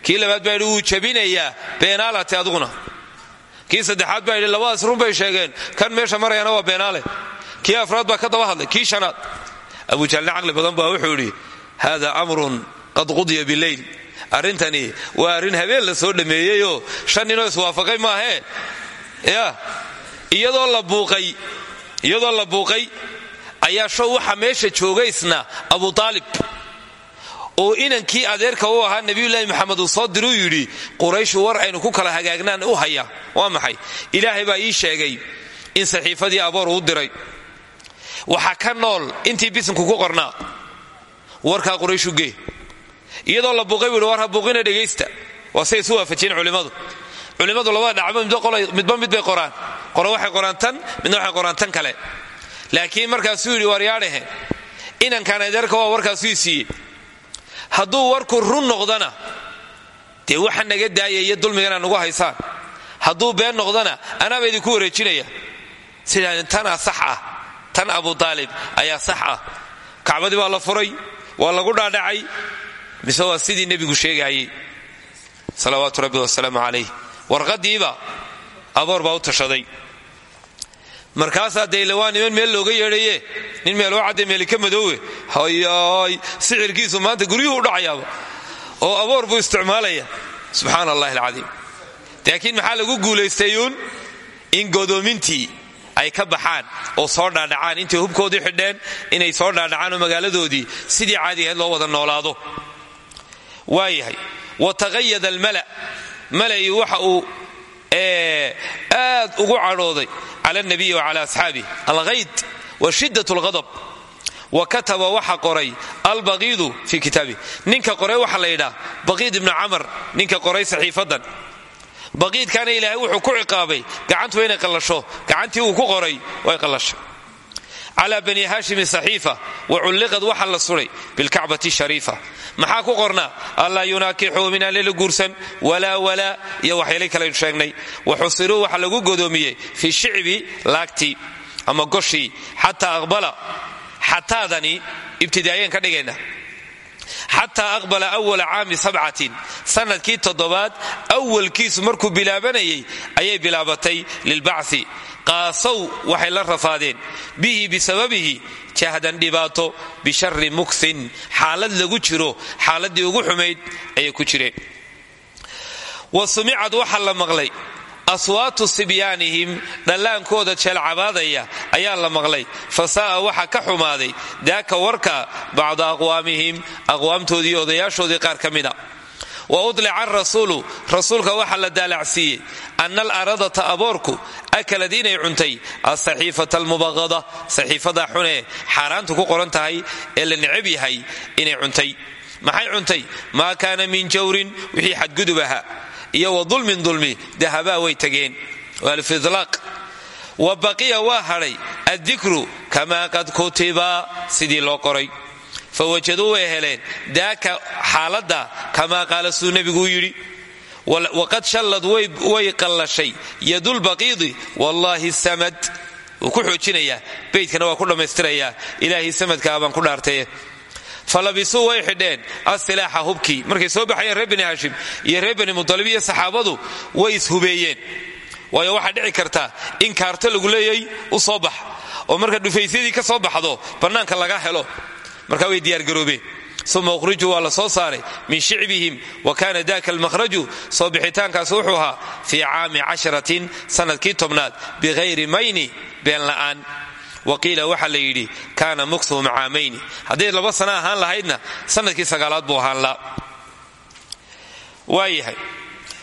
Kii labaad baa yidhi wuu jebinayaa beenaalate aduguna kii saddexaad baa yidhi labadaas run bay sheegeen kan meesha marayana waa beenaale. Kii afraad baa ka daba hadlay kii shanaad. Abujahlna caqli badan baa wuxuu yidhi hada amrun qad qudiya bileyl arrintani waa arrin habeen la soo dhammeeyeyoo shan ninoo iswaafaqay maahee ya. Iyadoo la buuqay iyadoo la buuqay ayaa show waxa meesha joogaysna abu aalib oo inankii adeerka u ahaa nebiyulaahi maxamed uu soo diruu yidhi qurayshu war aynu ku kala hagaagnaan u haya. Waa maxay? Ilaahay baa ii sheegay in saxiifadii aboor uu diray. Waxaa ka nool intii bisinku ku qornaa. Warkaa qurayshu gee iyadoo la buuqay buu yidhi war ha buuqina dhegaysta. Waa say isu waafajiyeen culimmadu. Culimmadu labada dhacbo midba mid bay qoraan. Qolo waxay qoraan tan midna waxay qoraan tan kale. Laakiin markaasuu yidhi waryaadhahe inankan adeerka waa warkaasuu siiyey. Hadduu warku run noqdana dee waxa naga daaya iyo dulmigana nagu haysaan. Hadduu been noqdana anaaba idinku wareejinaya. Sidaa tanaa sax ah. Tan abu aalib ayaa sax ah. Kacbadii baa la furay waa lagu dhaadhacay mise waa sidii nebigu sheegaayey salawaatu rabbi wasalaamu calayh warqadiiba aboor baa u tashaday markaasaa dee waa niman meel looga yeedhaye nin meel oo cadde meelika madoowe hayay sicirkiisu maanta guryuhu u oo aboor buu isticmaalaya subxaana allahi laakiin maxaa lagu guulaystayuun in godoomintii ay ka baxaan oo soo dhaadhacaan intay hubkoodii xidheen inay soo dhaadhacaan oo magaaladoodii sidii caadigahayd loo wada noolaado waayahay wa taqayada almala. Malayi waxa uu aad ugu cadhooday cala alnabiyi wa cala asxaabih alghayd wa shiddat alghadab wa kataba waxa qoray albaqiidu fii kitaabi ninka qoray waxa la yidhaah baqiid ibnu camar ninka qoray saxiifadan. Baqiidkaana ilaahay wuxuu ku ciqaabay. Gacantu inay qallasho gacantii uu ku qoray way qallashay cala bani haashimi saxiifa wa culliqad waxa la suray bilkacbati shariifa. Maxaa ku qornaa? Allaa yunaakixuu min alila guursan walaa walaa iyo waxyaelay kalaynu sheegnay. Wa xusiruu lagu godoomiyey fii shicbi laagtii ama goshii xataa aqbala xataadani ibtidaayeen ka dhigayna xataa aqbala awala caami sabcatin sannadkii toddobaad awalkiisu markuu bilaabanayay ayay bilaabatay lilbacthi qaasow waxay la rafaadeen. Bihi bisababihi jahdan dhibaato bishari muksin. Xaalad lagu jiro xaaladii ugu xumayd ayay ku jireen. Wa sumicad waxa la maqlay. Aswaatu sibyaanihim dhallaankooda jeelcabaadaya ayaa la maqlay. Fa saa'a waxa ka xumaaday. Daaka warka bacda aqwaamihim aqwaamtoodii odayaashoodii qaar ka mida wa udlica arasuulu rasuulka waxaa la daalacsiiyey ana alaradata aboorku akalad inay cuntay asaxiifata almubaqada saxiifada xunee xaaraantu ku qoran tahay ee la necab yahay inay cuntay. Maxay cuntay? Maa kaana min jawrin wixii xadgudub ahaa iyo wa dulmin dulmi dahabaa way tageen. Alfidlaaq. Wa baqiya waa hadhay addikru kamaa qad kutiba sidii loo qoray fawajaduu way heleen daaka xaaladda kamaa qaala siduu nebiguu yidhi waqad shallad way qallashay yadulbaqiidi wallaahi samad wuu ku xoojinayaa beydkana waa ku dhammaystirayaa ilaahay samadkaa baan ku dhaartaye falabisuu way xidheen asilaaxa hubkii markay soo baxayeen reer bani iyo reer bani saxaabadu way ishubeeyeen waayo waxaa dhici karta in kaarto lagu leeyay u soo bax oo marka dhufaysyadii ka soo baxdo bannaanka laga helo markaa way diyaargaroobeen uma ukhrijuu waa la soo saaray min shicbihim wa kaana daka almakhraju. Soo bixitaankaas wuxuu ahaa fii caami casharatin sannadkii tobnaad bighayri mayni been la'aan. Wa qiila waxaa la yidhi kaana muksuhum caamayni hadday laba sana ahaan lahaydna sannadkii sagaalaad buu ahaan la waayahay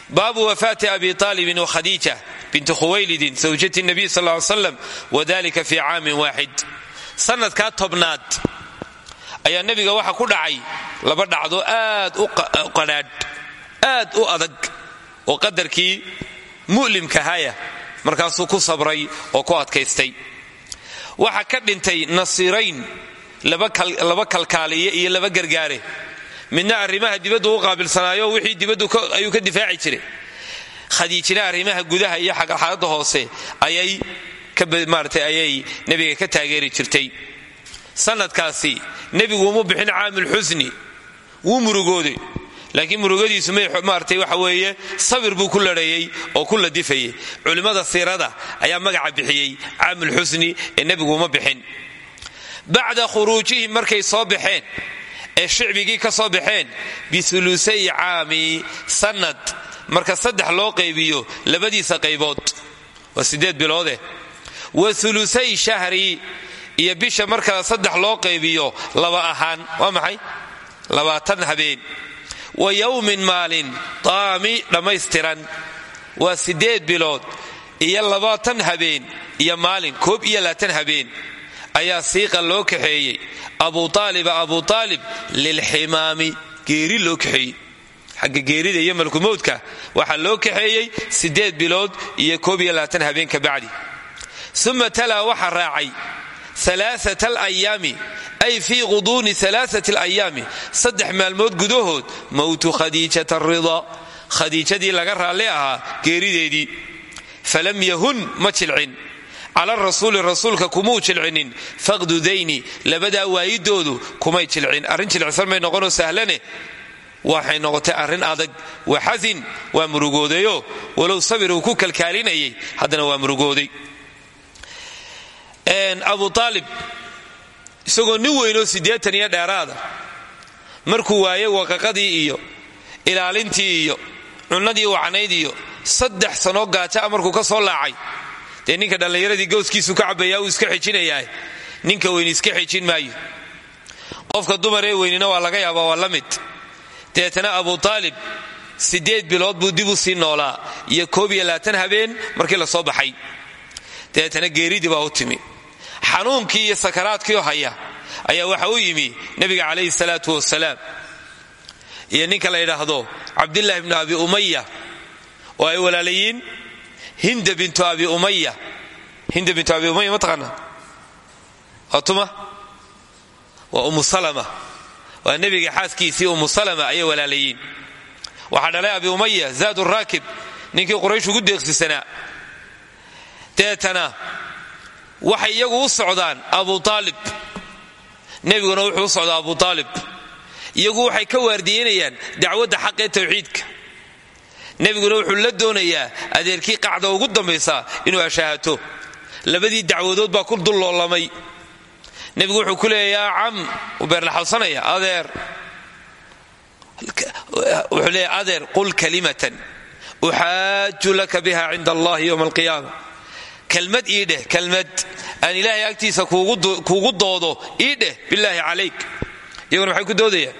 baabu wafaati abi aalibin wakhadiija binti khuwaylidin zawjati nabiy sal ly slam wadalika fii caamin waaxid. Sanadkaa tobnaad ayaa nebiga waxa ku dhacay. Laba dhacdo aad u qadhaadh aad u adag oo qadarkii mu'limkahaya markaasuu ku sabray oo ku adkaystay. Waxa ka dhintay nasiirayn laba kalkaaliye iyo laba gargaare. Midna arrimaha dibaddu u qaabilsanaayo wixii dibaddu ayuu ka difaaci jiray. Khadiijina arrimaha gudaha iyo xaaladda hoose ayay maarata ayay nebiga ka taageeri jirtay sanadkaasi nebigu uma bixin caamulxusni wuu murugooday. Laakiin murugadiisu maartay waxa weeye sabir buu ku ladhayey oo ku ladifayey culimmada siirada ayaa magaca bixiyey caamulxusni ee nebigu uma bixin. Bacda khuruujihim markay soo baxeen ee shicbigii ka soo baxeen biuluusay caami sanad. Marka saddex loo qaybiyo labadiisa qaybood. Waa sideed biloode wa ulusay shahri iyo bisha marka saddex loo qaybiyo laba ahaan waa maxay? Labaatan habeen. Wa yowmin maalin taami dhammaystiran. Waa siddeed bilood iyo labaatan habeen iyo maalin koob iyo labaatan habeen. Ayaa siiqa loo kaxeeyey. Abu aaliba abu aalib lilximaami geeri loo kaxeeyey. Xagga geerida iyo malkumowdka waxaa loo kaxeeyey siddeed bilood iyo koob iyo labaatan habeen ka bacdi. Uma talaa waxaa raacay alaaat alayaami ay fii quduuni alaaat alayaami saddex maalmood gudahood mowtu khadiijata aridaa khadiijadii laga raalli ahaa geerideedii falam yahun ma jilcin cala rasuuli rasuulka kumuu jilcinin faqdudayni labadaa waayidoodu kumay jilcin arrin jilcsan may noqonoo sahlane waxay noqotay arrin adag waxasin waa murugoodayo walow sabir uu ku kalkaalinayay haddana waa murugooday abu aalib isagoo nin weynoo siddeetan iyo dheeraada markuu waayey waqaqadii iyo ilaalintii iyo cunnadii wacnayd iyo saddex sanoo gaaja markuu ka soo laacay dee ninka dhallinyaradii gowskiisu ka cabbayaa uu iska xijinayaa ninka weyni iska xijin maayo. Qofka dumaree weynina waa laga yaabaa waa la mid. Deetana abu aalib siddeed bilood buu dib u sii noolaa iyo koob iyo labaatan habeen markii la soo baxay dabeetana geeridii baa u timi. Xanuunkii iyo sakaraadkiioo haya ayaa waxa u yimi nebiga calayhi salaatu wasalaam iyo ninka la yidhaahdo cabdillahi bnu abi umaya oo ay walaalayiin hinda bintu abi umaya hinda bintu abi umaya ma taqaanaa? Waa tuma? Waa umu salama. Waa nebiga xaaskiisii umu salama ayay walaalayiin. Waxaa dhalay abi umaya zaad raakib ninkii quraysh ugu deeqsisanaa deetana waxay iyagu u socdaan abu aalib nebiguna wuxuu u socdaa abu aalib iyagu waxay ka waardiyeynayaan dacwadda xaqee tawxiidka. Nebiguna wuxuu la doonayaa adeerkii qacda ugu dambaysa inuu ashaahato. Labadii dacwadood baa ku dulloolamay nebigu wuxuu ku leeya yaa cam uu beerlaxawsanaya adeer. Wuxuu leeya adeer qul kalimatan uxaaju laka biha cinda allahi yowma alqiyaama kelmad ii dheh kelmad. Aan ilaahay agtiisa kuugu doodo ii dheh bilaahi calayk. Iyaguna maxay ku doodayaan?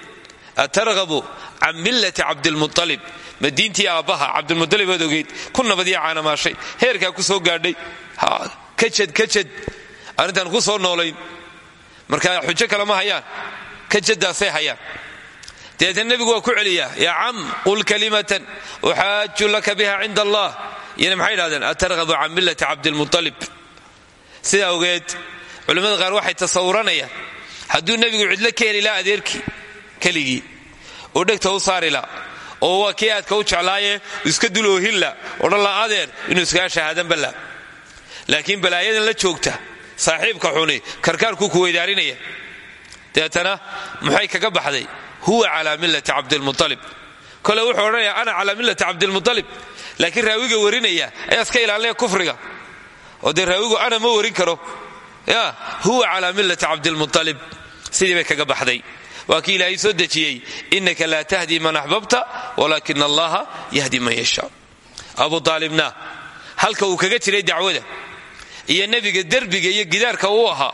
Atarghabu can millati cabdilmualib ma diintii aabbaha cabdilmualib oad ogeyd ku nabadiya caanamaashay. Heerkaa ku soo gaadhay. Kajad kajad. Arrintaan ku soo noolayn. Marka xujo kale ma hayaan. Kajadaasay hayaan. Dabeetna nebigu waa ku celiyaa yaa cam qul kalimatan uxaaju laka biha cinda allah iyana maxay idhahdeen atarghabu can millati cabdilmualib sidaa ogeed culimmada qaar waxay tasawuranayaan hadduu nebigu cidlo ka heli laha adeerkii keligii oo dhegta u saari la oo waa kii aadka u jeclaaye iska dul oohilla odhan la adeer inuu iskaga shahaadanba la laakiin balaayadan la joogta saaxiibka xuni karkaarkuu ku weydaarinaya. Deetana maxay kaga baxday? Huwa calaa millati cabdilmualib kole wuxuu odhanayaa ana calaa millati cabdilmualib laakiin raawiga warinaya ayaa iska ilaalinaya kufriga. Oo dee raawigu ana ma warin karo. Ya huwa calaa millati cabdilmualib sidii bay kaga baxday. Waa kii soo dejiyey. Innaka laa tahdi man axbabta walaakina allaha yahdi man yashaa. Abu aalibna halka uu kaga jiray dacwada iyo nebiga derbiga iyo gidaarka uu ahaa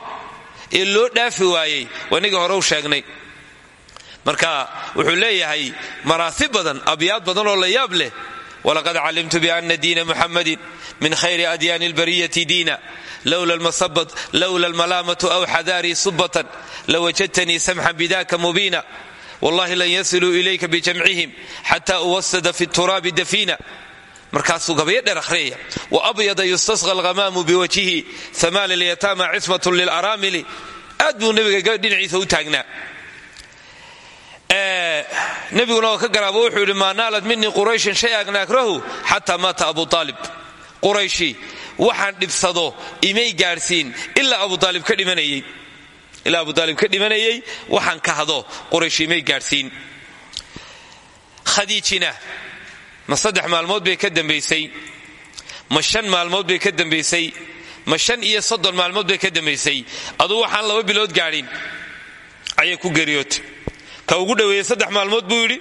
ee loo dhaafi waayey wanigii hore u sheegnay. Marka wuxuu leeyahay maraatib badan abyaad badan oo la yaab leh walaqad calimtu biana diina muxamadin min khayri adyaani lbariyati diina lowla almalaamatu aw xadaarii subatan lawajadtanii samxan bidaka mubiina wallahi lan yasiluu ilayka bijamcihim xata uwasada fi turaabi dafiina markaasuu gabayo dheer akhriyaya waabyada yustasqa alhamaamu biwajhihi amaal lyataama cismatun lilaraamili aad buu nebiga dhinaciisa u taagnaa nebiguna oo ka garaabo wuxuu yidhi maa naalad minii qurayshin shayan akrahu xataa maata abu aalib qurayshi waxaan dhibsado imay gaadhsiin ilaa abuaalib ka dhimanayey. Waxaan kahdo qurayshi imay gaadhsiin. Khadiijina ma saddex maalmood bay ka dambaysay ma shan maalmood bay ka dambaysay ma shan iyo soddon maalmood bay ka dambaysay. Aduu waxaan laba bilood gaadhin ayay ku geeriyootay ka ugu dhoweeyey saddex maalmood buu yidhi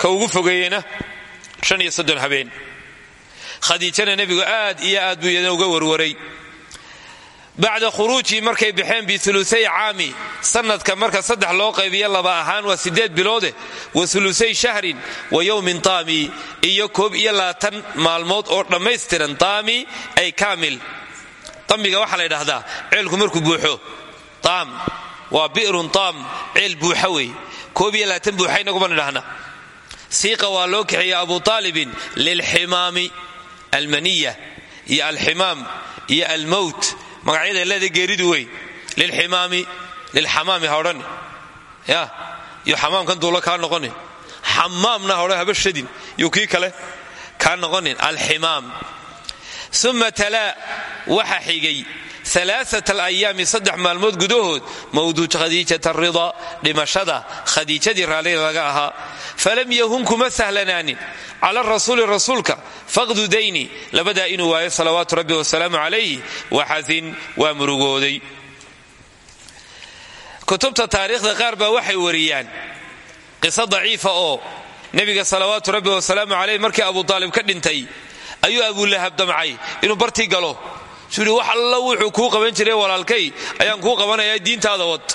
ka ugu fogeeyena shan iyo soddon habeen. Khadiijana nebigu aad iyo aad buu iyadana uga warwaray. Bacda khuruujii markay baxeen biuluay caami sanadka marka saddex loo qaybiyo laba ahaan waa sideed biloode wa ulusay shahrin wa yowmin taami iyo koob iyo labaatan maalmood oo dhammaystiran taami ay kaamil. Damiga waxaa la ydhahdaa ceelku markuu buuxo taam waa bi'run taam ceel buuxa wey koob iyo labaatan buuxa inaguban idhahna siiqa waa loo kaxeeya abu aalibin lilximaami almaniya iyo alximaam iyo almowt. Magacyada leeda geeridu wey lilximaami lilxamaami ha odhani. Ya iyo xamaamkan duulo kaa noqonin xamaamna ha odhan haba shadin iyo kii kale kaa noqonin alximaam. Uma talaa waxa xigay alaaat alayaami saddex maalmood gudahood mawduuj khadiijat aridaa dhimashada khadiijadii raallida laga ahaa falam yahun kuma sahlanaanin cala rasuuli rasuulka faqdu dayni labadaa inuu waayo salawaatu rabbi wasalaamu calayhi waxasin waa murugooday kutubta taariikhda qaar baa waxay wariyaan qiso daciifa oo nebiga salawaatu rabbi wasalaamu calayh markii abu aalib ka dhintay ayuu abulahab damcay inuu bartii yidhi wax alla wuxuu kuu qaban jiray walaalkay. Ayaan kuu qabanayaa diintaada wad.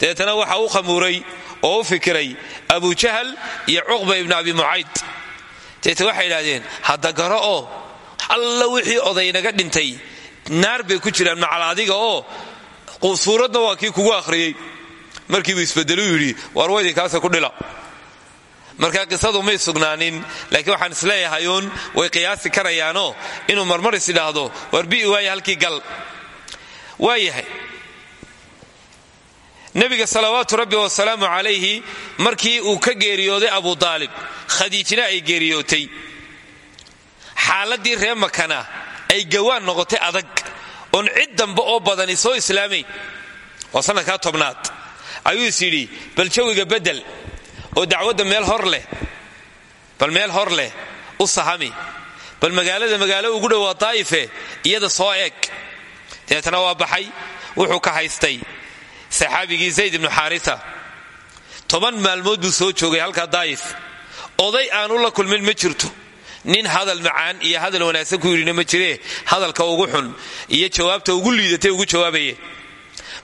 Dabeetana waxa u khamuuray oo u fikiray abujahal iyo cuqba ibnu abi mucayd dabeete waxay idhahdeen hadda garo oo alla wixii odaynaga dhintay. Naar bay ku jiraan macal adiga oo suuradna waa kii kugu akhriyey markiibuu isbedeluu yidhi waar waydinkaasa ku dhila marka qisadu may sugnaanin laakiin waxaan is leeyahay uun way qiyaasi karayaanoo inuu marmar is idhaahdo war bi'i waaya halkii gal. Waayahay. Nebiga salawaatu rabbi wasalaamu calayhi markii uu ka geeriyooday abu aalib khadiijina ay geeriyootay. Xaaladdii ree makana ay gawaan noqotay adag oon cid dambe oo badani soo islaamayn waa sanadkaa tobnaad. Ayuu is yidhi bal jawiga bedel oo dacwadda meel hor leh bal meel hor leh u sahami bal magaalada magaalo ugu dhowaa daa'ife iyada soo eeg. Dabeetana waa baxay wuxuu ka haystay saxaabigii zayd ibnu xaarisa. Toban maalmood buu soo joogay halkaa daa'if oday aanu la kulmin ma jirto. Nin hadal macaan iyo hadal wanaagsan ku yidhina ma jiree? Hadalka ugu xun iyo jawaabta ugu liidatay ugu jawaabaye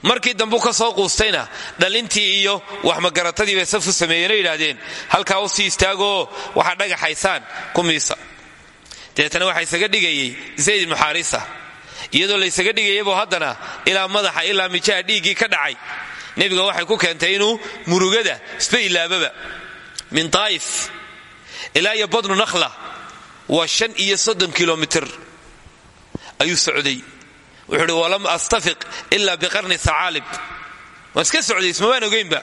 markii dambuu ka soo quustayna dhalintii iyo waxmagaratadii bay safu sameeyeenoo yidhaahdeen halkaa u sii istaagoo waxaa dhagaxaysaan ku miisa. Dabeetana waxaa isaga dhigayey zayd ibnu iyadoo laysaga dhigayabuu haddana ilaa madaxa ilaa mijaha dhiiggii ka dhacay. Nebiga waxay ku keentay inuu murugada isba ilaababa. Min daa'if ilaa iyo badnu nakhla waa shan iyo soddon kilomitir ayuu socday wuxuu walam astafiq ila biqarni sacaalib waan iska socday ismabaan ogeynba.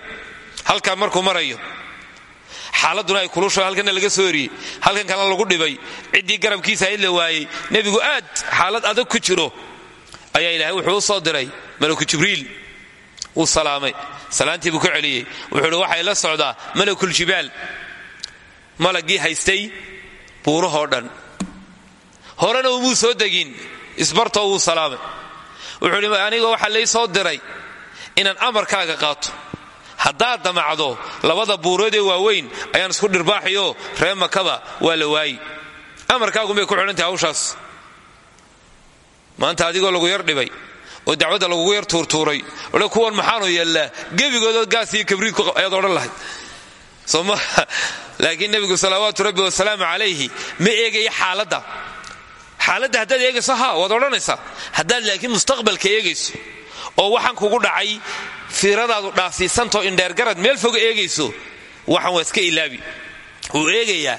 Halkaa markuu marayo xaaladuna ay kulusho halkana laga soo eriyey halkan kalena lagu dhibay ciddii garabkiisa hayd la waayey nebigu aad xaalad adag ku jiro ayaa ilaahay wuxuu u soo diray malaku jibriil wuu salaamay. Salaantii buu ka celiyey. Wuxuu uhi waxay la socdaa malakuljibaal malagii haystay buurahoo dhan. Horena umuu soo degin isbartoo wuu salaamay. Wuxuu idhi aniga waxaa lay soo diray inaan amarkaaga qaato. Haddaad damacdo labada buuroodee waaweyn ayaan isku dhirbaaxiyo ree makaba waa la waayi. Amarkaagunbay ku xidhantahay hawshaas. Maanta adigoo lagu yar dhibay oo dacwadda lagugu yar tuurtuuray odhe kuwan maxaanu yeellaa gebigoodo gaas iyo kabriidku ayaad odhan lahayd. Soma laakiin nebigu salawaatu rabbi wasalaamu calayhi ma eegaya xaaladda xaaladda haddaad eegayso ha waad odhanaysaa. Haddaad laakiin mustaqbalka eegayso oo waxaan kugu dhacay fiiradaadu dhaafsiisantoo indheergarad meel foga eegayso waxan waa iska ilaabi. Wuu eegayaa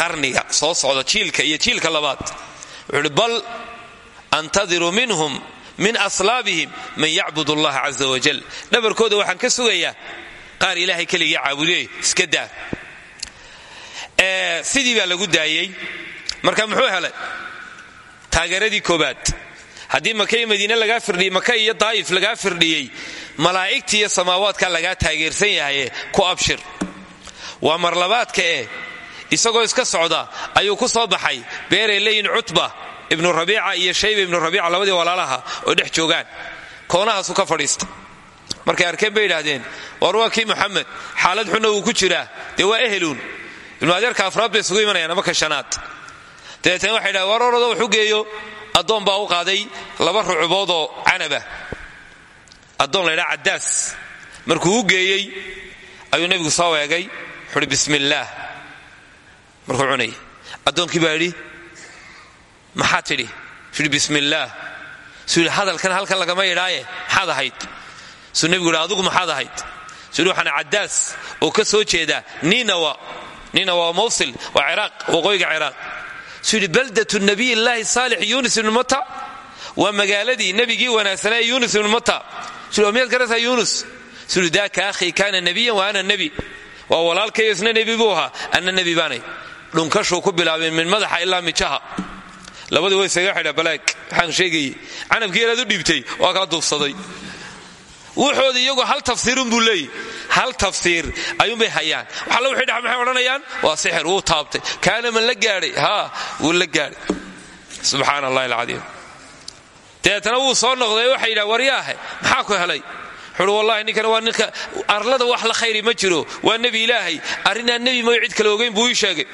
qarniga soo socda jiilka iyo jiilka labaad. Wuxuuhi bal antadiru minhum min aslaabihim man yacbud allaha caza wajal dhabarkooda waxaan ka sugayaa qaar ilaahay keligii caabudiye iska daa. Sidii baa lagu daayey. Marka muxuu helay taageeradii koobaad. Haddii maka iyo madiine lagaa firdhiyey maka iyo daa'if lagaa firdhiyey malaa'igtii iyo samaawaadka lagaa taageersan yahaye ku abshir. Waa marlabaadka eh isagoo iska socda ayuu ku soo baxay beeray leeyihiin cutba ibnu rabiica iyo shayba ibnu rabiica labadii walaalaha oo dhex joogaan. Koonahaasu ka fadhiista markay arkeen bay idhaahdeen war waa kii muxamed xaalad xunna wuu ku jiraa dee waa eheluun. Ilmaadeerka afraad bay isugu imanayaan ama ka shanaad dabeetana waxay dhahen war orado wax u geeyo addoon baa u qaaday laba rucubood oo canaba. Addoon laydhaa caddaas. Markuu u geeyey ayuu nebigu soo weegay wuxuuhi bismillaah. Markuu cunayay. Addoonkii baa yidhi maxaa tidhi? Wuxuuhi bismillaah. Suu yidhi hadalkan halkan lagama yidhaaye maxaad ahayd? Suu nebigu yidhi adugu maxaad ahayd. Suu yidhi caddaas oo ka soo jeeda ninawa ninawa waa mawsil waa ciraaq waqooyiga ciraaq suu yidhi baldatu nabiy illaahi saalix yunis ibnu mata waa magaaladii nebigii wanaagsanaa ee yunis ibnu mata suu miyaad garanaysaa yunus suu yidhi daaka akhii kaana nebiyan wa ana nebi waa walaalkayo isna nebi buu ahaa. Anna nebi baanay. Dhunkashuu ku bilaabay min madaxa ilaa mijaha. Labadii way isaga xidha balaag waxaan sheegayey. Canabkii yaraad u dhiibtay waa kaa duufsaday wuxooda iyagoo hal tafsiirun buu leeyahy hal tafsiir ayuunbay hayaan. Waxalla wixii dhex maxay odhanayaan? Waa sixir wuu taabtay. Kaana man la gaadhay? Haa wuu la gaadhay. Subxaana allahi alcadiim. Dabeetana soo noqday waxay yidhaha waryaahe maxaa ku helay? Wuxuuhi wallahi ninkan waa ninka arlada wax la khayri ma jiro. Waa nebi ilaahay. Arrinaan nebi mayo cid kale ogayn buu sheegay.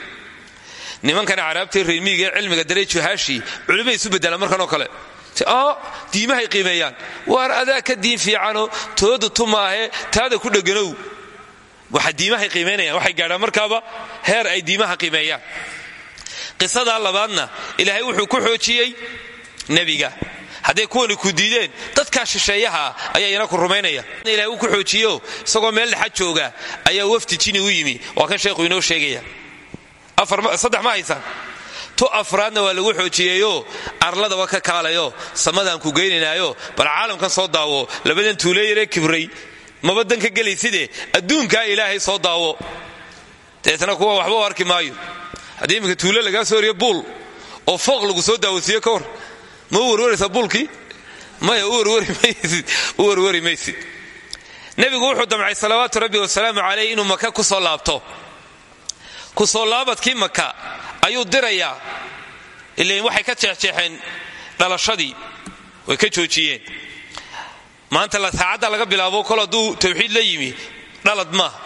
Nimankana caraabtii reermiiga ee cilmiga daree juhaashi culimmay isu beddelaan markanoo kale diimahay qiimeeyaan. Waar adaa ka diin fiicano? Tooda tumaahe taada ku dheganow. Waxa diimahay qiimaynayaan waxay gaadhaan markaaba heer ay diimaha qiimeeyaan. Qisadaa labaadna ilaahay wuxuu ku xoojiyey nebiga. Hadday kuwani ku diideen dadkaa shisheeyaha ayaa ina ku rumaynaya. Ilahay uu ku xoojiyo isagoo meel dhexad jooga ayaa wafdi jini u yimi. Waa kan sheekhu inoo sheegaya. Saddex ma haysaan tu afraadna waa lagu xoojiyeeyo arladaba ka kaalayo samadaan ku geynaynaayo bal caalamkan soo daawo labadan tuuleeyaree kibray maba dan ka gelayside adduunkaa ilaahay soo daawo. Dabeetna kuwa waxba u arki maayo. Haddii iminka tuule lagaa soo horiyo buul oo fooq lagu soo daawasiiyo ka hor ma u warwaraysaa buulkii? Maya u warwari maysid nebigu wuxuu damcay salawaatu rabbi wasalaamu caleyh inuu maka ku soo laabto. Ku soo laabadkii maka ayuu dirayaa ilain waxay ka jeexjeexeen dhalashadii. Way ka joojiyeen. Maanta saacadda laga bilaabo kol hadduu tawxiid la yimi dhalad maaha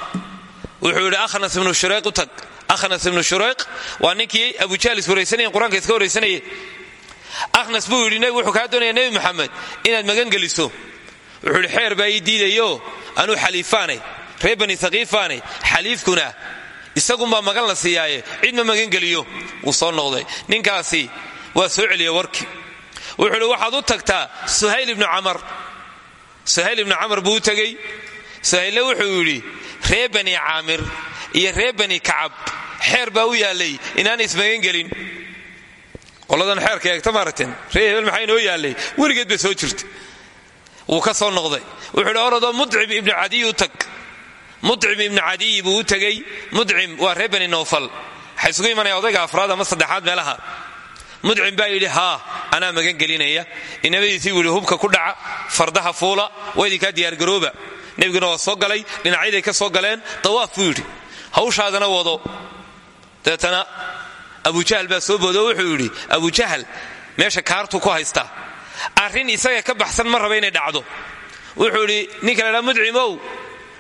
wuxuu yidhi akhnas ibnu shureyq u tag. Akhnas ibnu shureyq waa ninkii abujahl is waraysanayeen qur'aanka iska waraysanayeen akhnas buu yidhi wuxuu kaa doonaya nebi maxamed inaad magan geliso. Wuxuu yidhi xeer baa ii diidayo anuu xaliifaanay reer bani sakiifaanay xaliifkuna isagunbaa magan la siiyaaye. Cid ma magangeliyo wuu soo noqday. Ninkaasi waa soo celiya warkii wuxuu idhi waxaad u tagtaa suhayl ibnu camar. Suhayl ibnu camar buu u tegey. Suhayle wuxuu yidhi ree bani caamir iyo ree bani kacab xeer baa u yaallay inaanay ismagangelin qoladan xeerka eegta maaragteen ree hebel maxaa inoo yaallay? Weligeed bay soo jirta wuu ka soo noqday. Wuxuu idhi orodoo mudcib ibnu cadiy u tag mudcim ibnu cadiyi buu u tegey. Mudcim waa reer bani nowfal odayga afraad ama saddexaad meelaha. Mudcim baa yidhi haa anaa magan gelinaya. Inamadiisii buu yidhi hubka ku dhaca fardaha fuula waa idinkaa diyaargarooba nebiguna waa soo galay dhinacyaday ka soo galeen dawaaf buu yidhi. Hawshaadana wado. Dabeetana abujahal baa soo boodo wuxuu yidhi abujahal meesha kaartu ku haystaa arrin isaga ka baxsan ma raba inay dhacdo. Wuxuu idhi ninka la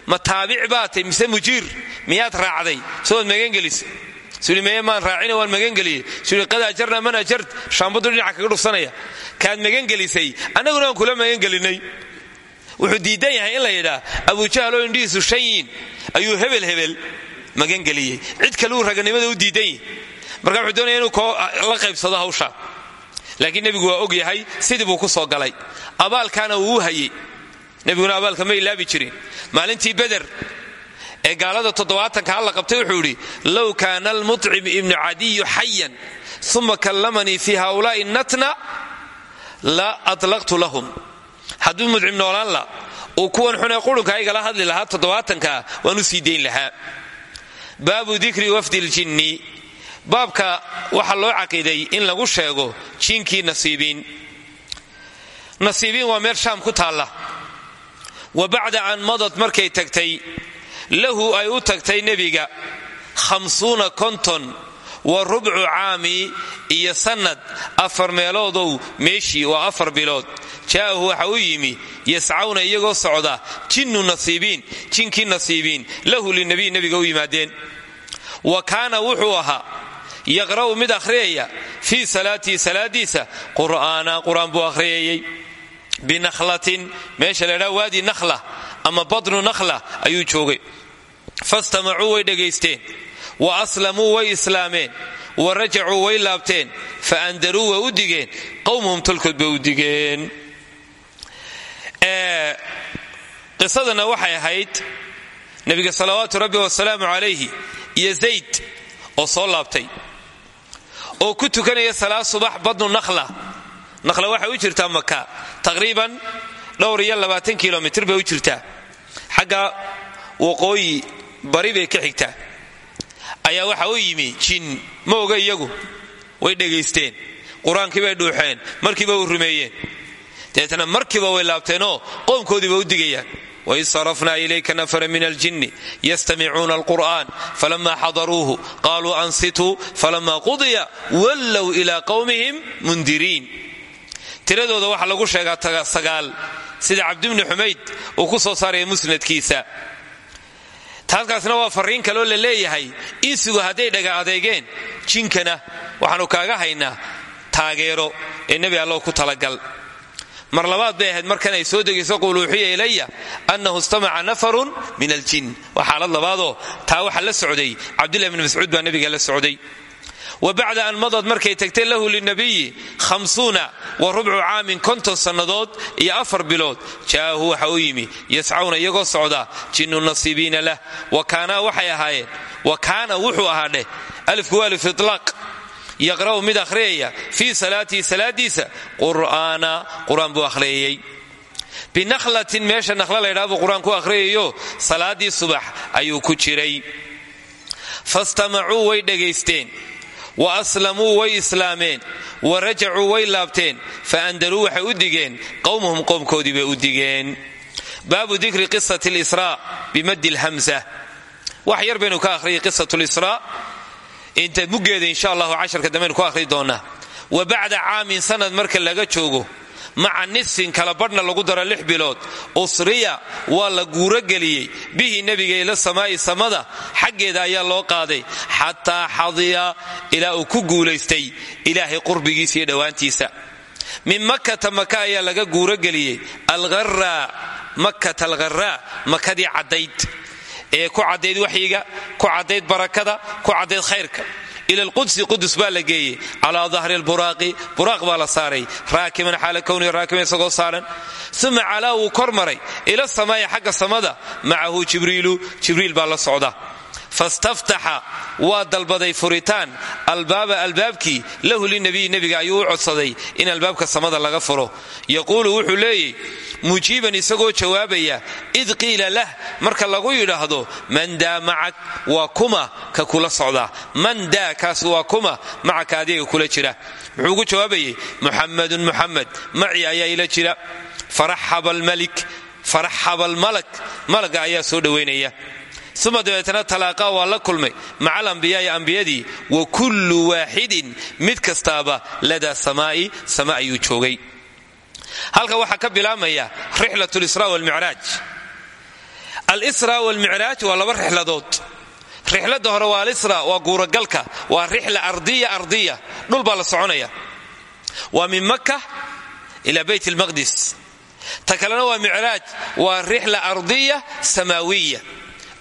ma taabic baa tay mise mujiir? Miyaad raacday? Sowaad magangelisa meye maan raacina waan magangeliyey sui qad ajarna man ajart shaambadu dhinaca kaga dhufsanaya. Kaad magangelisay annaguna waan kula magangelinay wuxuu diidan yahay in la yidhaa abujahal oo indhihiisu shan yiin ayuu hebel hebel magangeliyey cid kaleu raganimada u diidan marka wuxuu doonaya inuu la qaybsado hawsha. Laakiin nebigu waa og yahay sidii buu ku soo galay. Abaalkaana wuu u nebiguna abaalka ma ilaabi jirin. Maalintii beder ee gaalada toddobaatanka alla qabtay wuxuu idhi low kaana almucim ibnu cadiyu xayan uma kallamanii fi haulaai natna la atlaqtu lahum. Hadduu mudcim noolaan la uu kuwan xunee qurunka aygala hadli lahaa toddobaatankaa waan u sii dayn lahaa. Baabu dikri wafdi ljinni baabka waxaa loo caqiiday in lagu sheego jinkii nasiibiin nasiibiin waa meel shaam ku taalla wa bacda an madad markay tagtay lahu ay u tagtay nebiga hamsuuna konton wa rubcu caami iyo sannad afar meeloodow meeshii waa afar bilood. Jaa'ahu waxa u yimi yascawna iyagoo socda jinnu nasiibiin jinkii nasiibiin lahu linabiy nebiga u yimaadeen. Wa kaana wuxuu ahaa yaqra'u mid akhriyaya fii salaatii salaadiisa qur'aana qur'aan buu akhriyayey binakhlatin meesha la dhaa waadi nakhla ama badnu nakhla ayuu joogay fastamacuu way dhegaysteen wa aslamuu way islaameen wa rajacuu way laabteen fa andaruu way u digeen qowmuhum tolkood bay u digeen qisadana waxay ahayd nebiga salawaatu rabbi wasalaamu calayhi iyo zayd oo soo laabtay oo ku tukanaya salaad subax badnu nakhla nakhla waxay u jirtaa maka taqriiban dhowr iyo labaatan kilomitr bay u jirtaa xagga waqooyi bari bay ka xigtaa ayaa waxa u yimi jin ma oga iyagu. Way dhegaysteen. Qur'aankii bay dhuuxeen. Markiiba u rumeeyeen. Dabeetana markiiba way laabteenoo qoomkoodiiba u digayaan. Waid sarafna ilayka nafara min aljinni yastamicuuna alqur'an falama xadaruuhu qaluu ansituu falama qudiya wallow ila qowmihim mundiriin tiradooda waxaa lagu sheegaa sagaal sida cabdibni xumayd uu ku soo saaraya musnadkiisa. Taaskaasna waa farriin kaloo la leeyahay insigu hadday dhaga adeegeen jinkana waxaanu kaaga haynaa taageero ee nebi allow ku talagal. Mar labaad bay ahayd markan ay soo degayso quul uuxiya ilaya annahu istamaca nafarun min aljin waa xaalad labaadoo taa waxa la socday cabdillahi bni mascuud baa nebiga la socday wa bacda an madad markay tagtay lahu linabiyi hamsuuna wa rubcu caamin konton sannadood iyo afar bilood. Jaa'ahu waxa u yimi yascawna iyagoo socda jinnu nasiibiina lah. Wa kaanaa waxay ahaayeen wa kaana wuxuu ahaa dheh. Alifku waa alif itlaaq. Yaqra'u mid akhriyaya fii salaatihi salaadiisa. Qur'aana qur'aan buu akhriyayey binakhlatin meesha nakhla laydhaha buu ayuu ku jiray wa aslamuu way islaameen wa rajacuu way laabteen fa andaruu waxay u digeen qowmahum qoomkoodii bay u digeen baabu dikri qisat lisraa bimaddi lhamsa wax yar baynu ka akhriyay qisat lisraa inta muggeeda insha allahu casharka dambaynu ku akhri doonaa wa bacda caamin sanad marka laga joogo maca nisfin kala badhna lagu daro lix bilood. Usriya waa la guurogeliyey bihi nebiga ila samaa'i samada xaggeeda ayaa loo qaaday. Xataa xadiya ilaa uu ku guulaystay ilaahay qurbigiisa iyo dhowaantiisa min makkata maka ayaa laga guurogeliyey algharaa makkata algharaa makadii caddayd ee ku caddayd waxyiga ku caddayd barakada ku caddayd khayrka. Ila alqudsi qudus baa la geeyey. Calaa dahri lburaaqi buraaq baa la saaray. Raakiban xaala kowniga raakiban isagoo saaran. Uma calaa wuu kor maray. Ila samaa'i xagga samada macahu jibriilu jibriil baa la socda fastaftaxa waa dalbaday furitaan. Albaaba albaabkii lahu linabiyi nebiga ayuu u codsaday in albaabka samada laga furo. Yaquulu wuxuu leeyay mujiiban isagoo jawaabaya id qiila lah marka lagu yidhaahdo man daa macak waa kuma ka kula socda. Man daa kaas waa kuma macaka adiga kula jira muxuu ugu jawaabayay muxamadun muxamed maci ayaa ila jira. Faraxaba almalik faraxaba almalak malaga ayaa soo dhowaynaya uma dabeetana talaaqa waa la kulmay. Maca alambiyaai ambiyadii wa kullu waaxidin mid kastaaba ladaa samaa'i sama ayuu joogay. Halka waxaa ka bilaabmaya rixlat lisra walmicraaj alisra walmicraaj waa laba rixladood. Rixladda hore waa alisra waa guuragalka waa rixla ardiya ardiya dhul baa la soconaya. Waa min makka ila bayt almaqdis. Ta kalena waa micraaj waa rixla ardiya samaawiya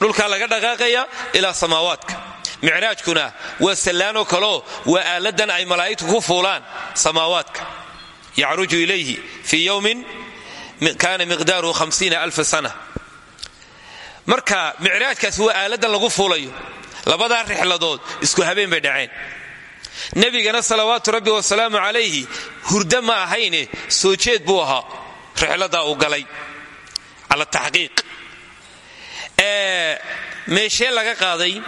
dhulkaa laga dhaqaaqaya ilaa samaawaadka. Micraajkuna waa sallaanoo kaleo waa aaladan ay malaa'igtu ku fuulaan samaawaadka. Yacruju ilayhi fii yowmin kaana miqdaaruhu alfa sana. Marka micraajkaasi waa aaladan lagu fuulayo labadaa rixladood isku habeen bay dhaceen. Nebigana salawaatu rabbi wasalaamu calayhi hurdo ma ahayne soo jeed buu ahaa rixladaa uu galay. Cala taxqiiq meeshee laga qaaday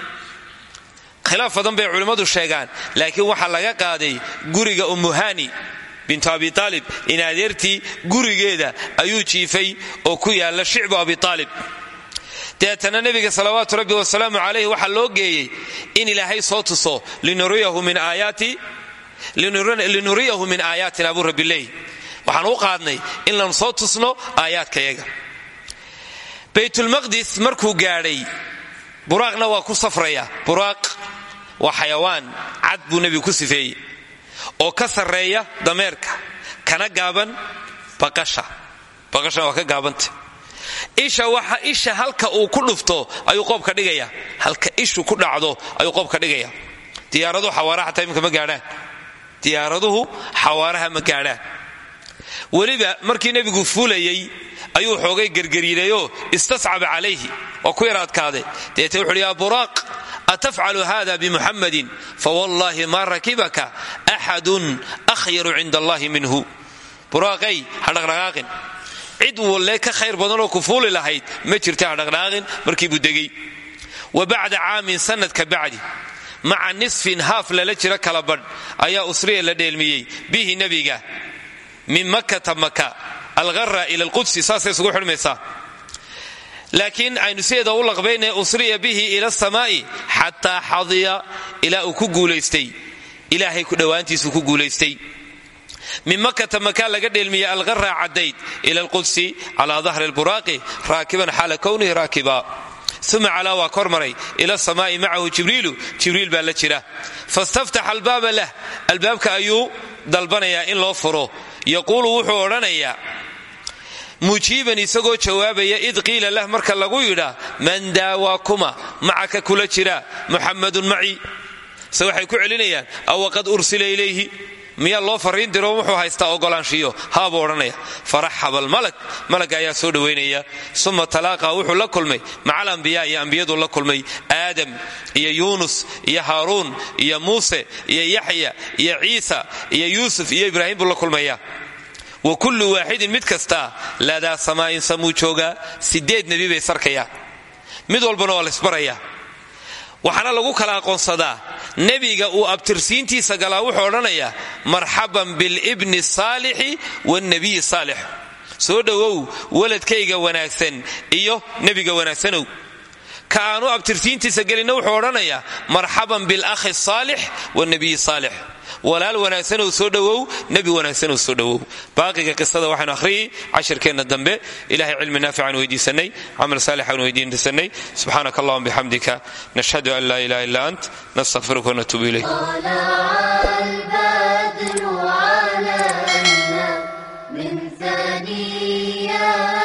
khilaaf badan bay culimmadu sheegaan. Laakiin waxaa laga qaaday guriga umuhani bintu abi aalib in adeertii gurigeeda ayuu jiifay oo ku yaalla shicbu abi aalib deetana nebiga salawaatu rabbi wasalaamu calayh waxaa loo geeyey in ilaahay soo tuso linuriyahu min aayaatina buu rabbileey waxaan u qaadnay in lan soo tusno aayaadkayaga baytulmaqdis markuu gaadhay buraaqna waa ku safraya. Buraaq waa xayawaan cad buu nebigu ku sifeeyey. Oo ka sarreeya dameerka kana gaaban baqasha. Baqashana waa ka gaabanta isha waxa isha halka uu ku dhufto ayuu qoobka dhigaya halka ishu ku dhacdo ayuu qoobka dhigaya diyaaraduhu xawaaraha xataa imika ma gaadhaan. Diyaaraduhu xawaaraha ma gaadhaan weliba markii nebigu fuulayey ayuu xoogay gergariirayoo istascaba calayhi waa ku yar adkaaday deete wuxuuhi yaa buraaq atafcalu hada bimuxammadin fawallaahi maa rakibaka axadun akhyaru cinda allahi minhu. Buraaqay ha dhaqdhaqaaqin cid walle ka khayr badanoo ku fuuli lahayd ma jirta ha dhaqdhaqaaqin markii buu degay. Wa bacda caamin sanad ka bacdi maca nisfin haaf lala jira kala badh ayaa usriya la dheelmiyey bihi nebiga min makkata maka alghara ila alqudsi saasay isugu xidhmaysaa laakiin aynu sideeda u laqbayne usriya bihi ila asamaa'i xataa xadiya ilaa ku guulaystay. Ilaahay ku dhowaantiisuu ku guulaystay. Min makata makaa laga dheelmiyey alghara caddayd ila alqudsi calaa dahri lburaaqi raakiban xaala kownihi raakiba. Uma calaa waa kor maray. Ila samaa'i macahu jibriilu jibriil baa la jira. Fastaftaxa albaaba lah. Albaabka ayuu yaquulu wuxuu odhanayaa mujiiban isagoo jawaabaya id qiila lah marka lagu yidhaa man daawaa kuma macaka kula jira muxammadun maci. Se waxay ku celinayaan awaqad ursila ilayhi miyaa loo fariin diro wuxuu haystaa ogolaanshiyo. Haabuu odhanaya. Faraxaba almalak malagga ayaa soo dhowaynaya uma talaaqa wuxuu la kulmay. Maca alambiyaa iyo ambiyadu la kulmay. Aadam iyo yuunus iyo haaruun iyo muuse iyo yaxya iyo ciisa iyo yuusuf iyo ibraahim buu la kulmaya wa kullu waaxidin mid kasta ladaa samaa'in samuu joogaa sideed nebi bay sarkayaan mid walbana waa laysbarayaa waxaana lagu kala aqoonsadaa nebiga uu abtirsiintiisa galaa wuxuu odhanayaa marxaban bilibni saalixi waalnebiyi saalix. Soo dhowow waladkayga wanaagsan iyo nebiga wanaagsanow ka aanu abtirsiintiisa gelinna wuxuu odhanayaa marxaban bilakhi saalix waalnebiyi saalix walaal wanaagsanuu soo dhowow nebi wanaagsanuu soo dhowow baaqiga qisada waxaanu ahriyey cashirkeenna dambe ilahay cilmi naaficaanu weydiisanay camal saalix aanu weydiisanay subxaanaka allahuma bixamdika nashhadu an laa ilaha illa ant nastakfiruka wanatuubu ilayk. من ثنيات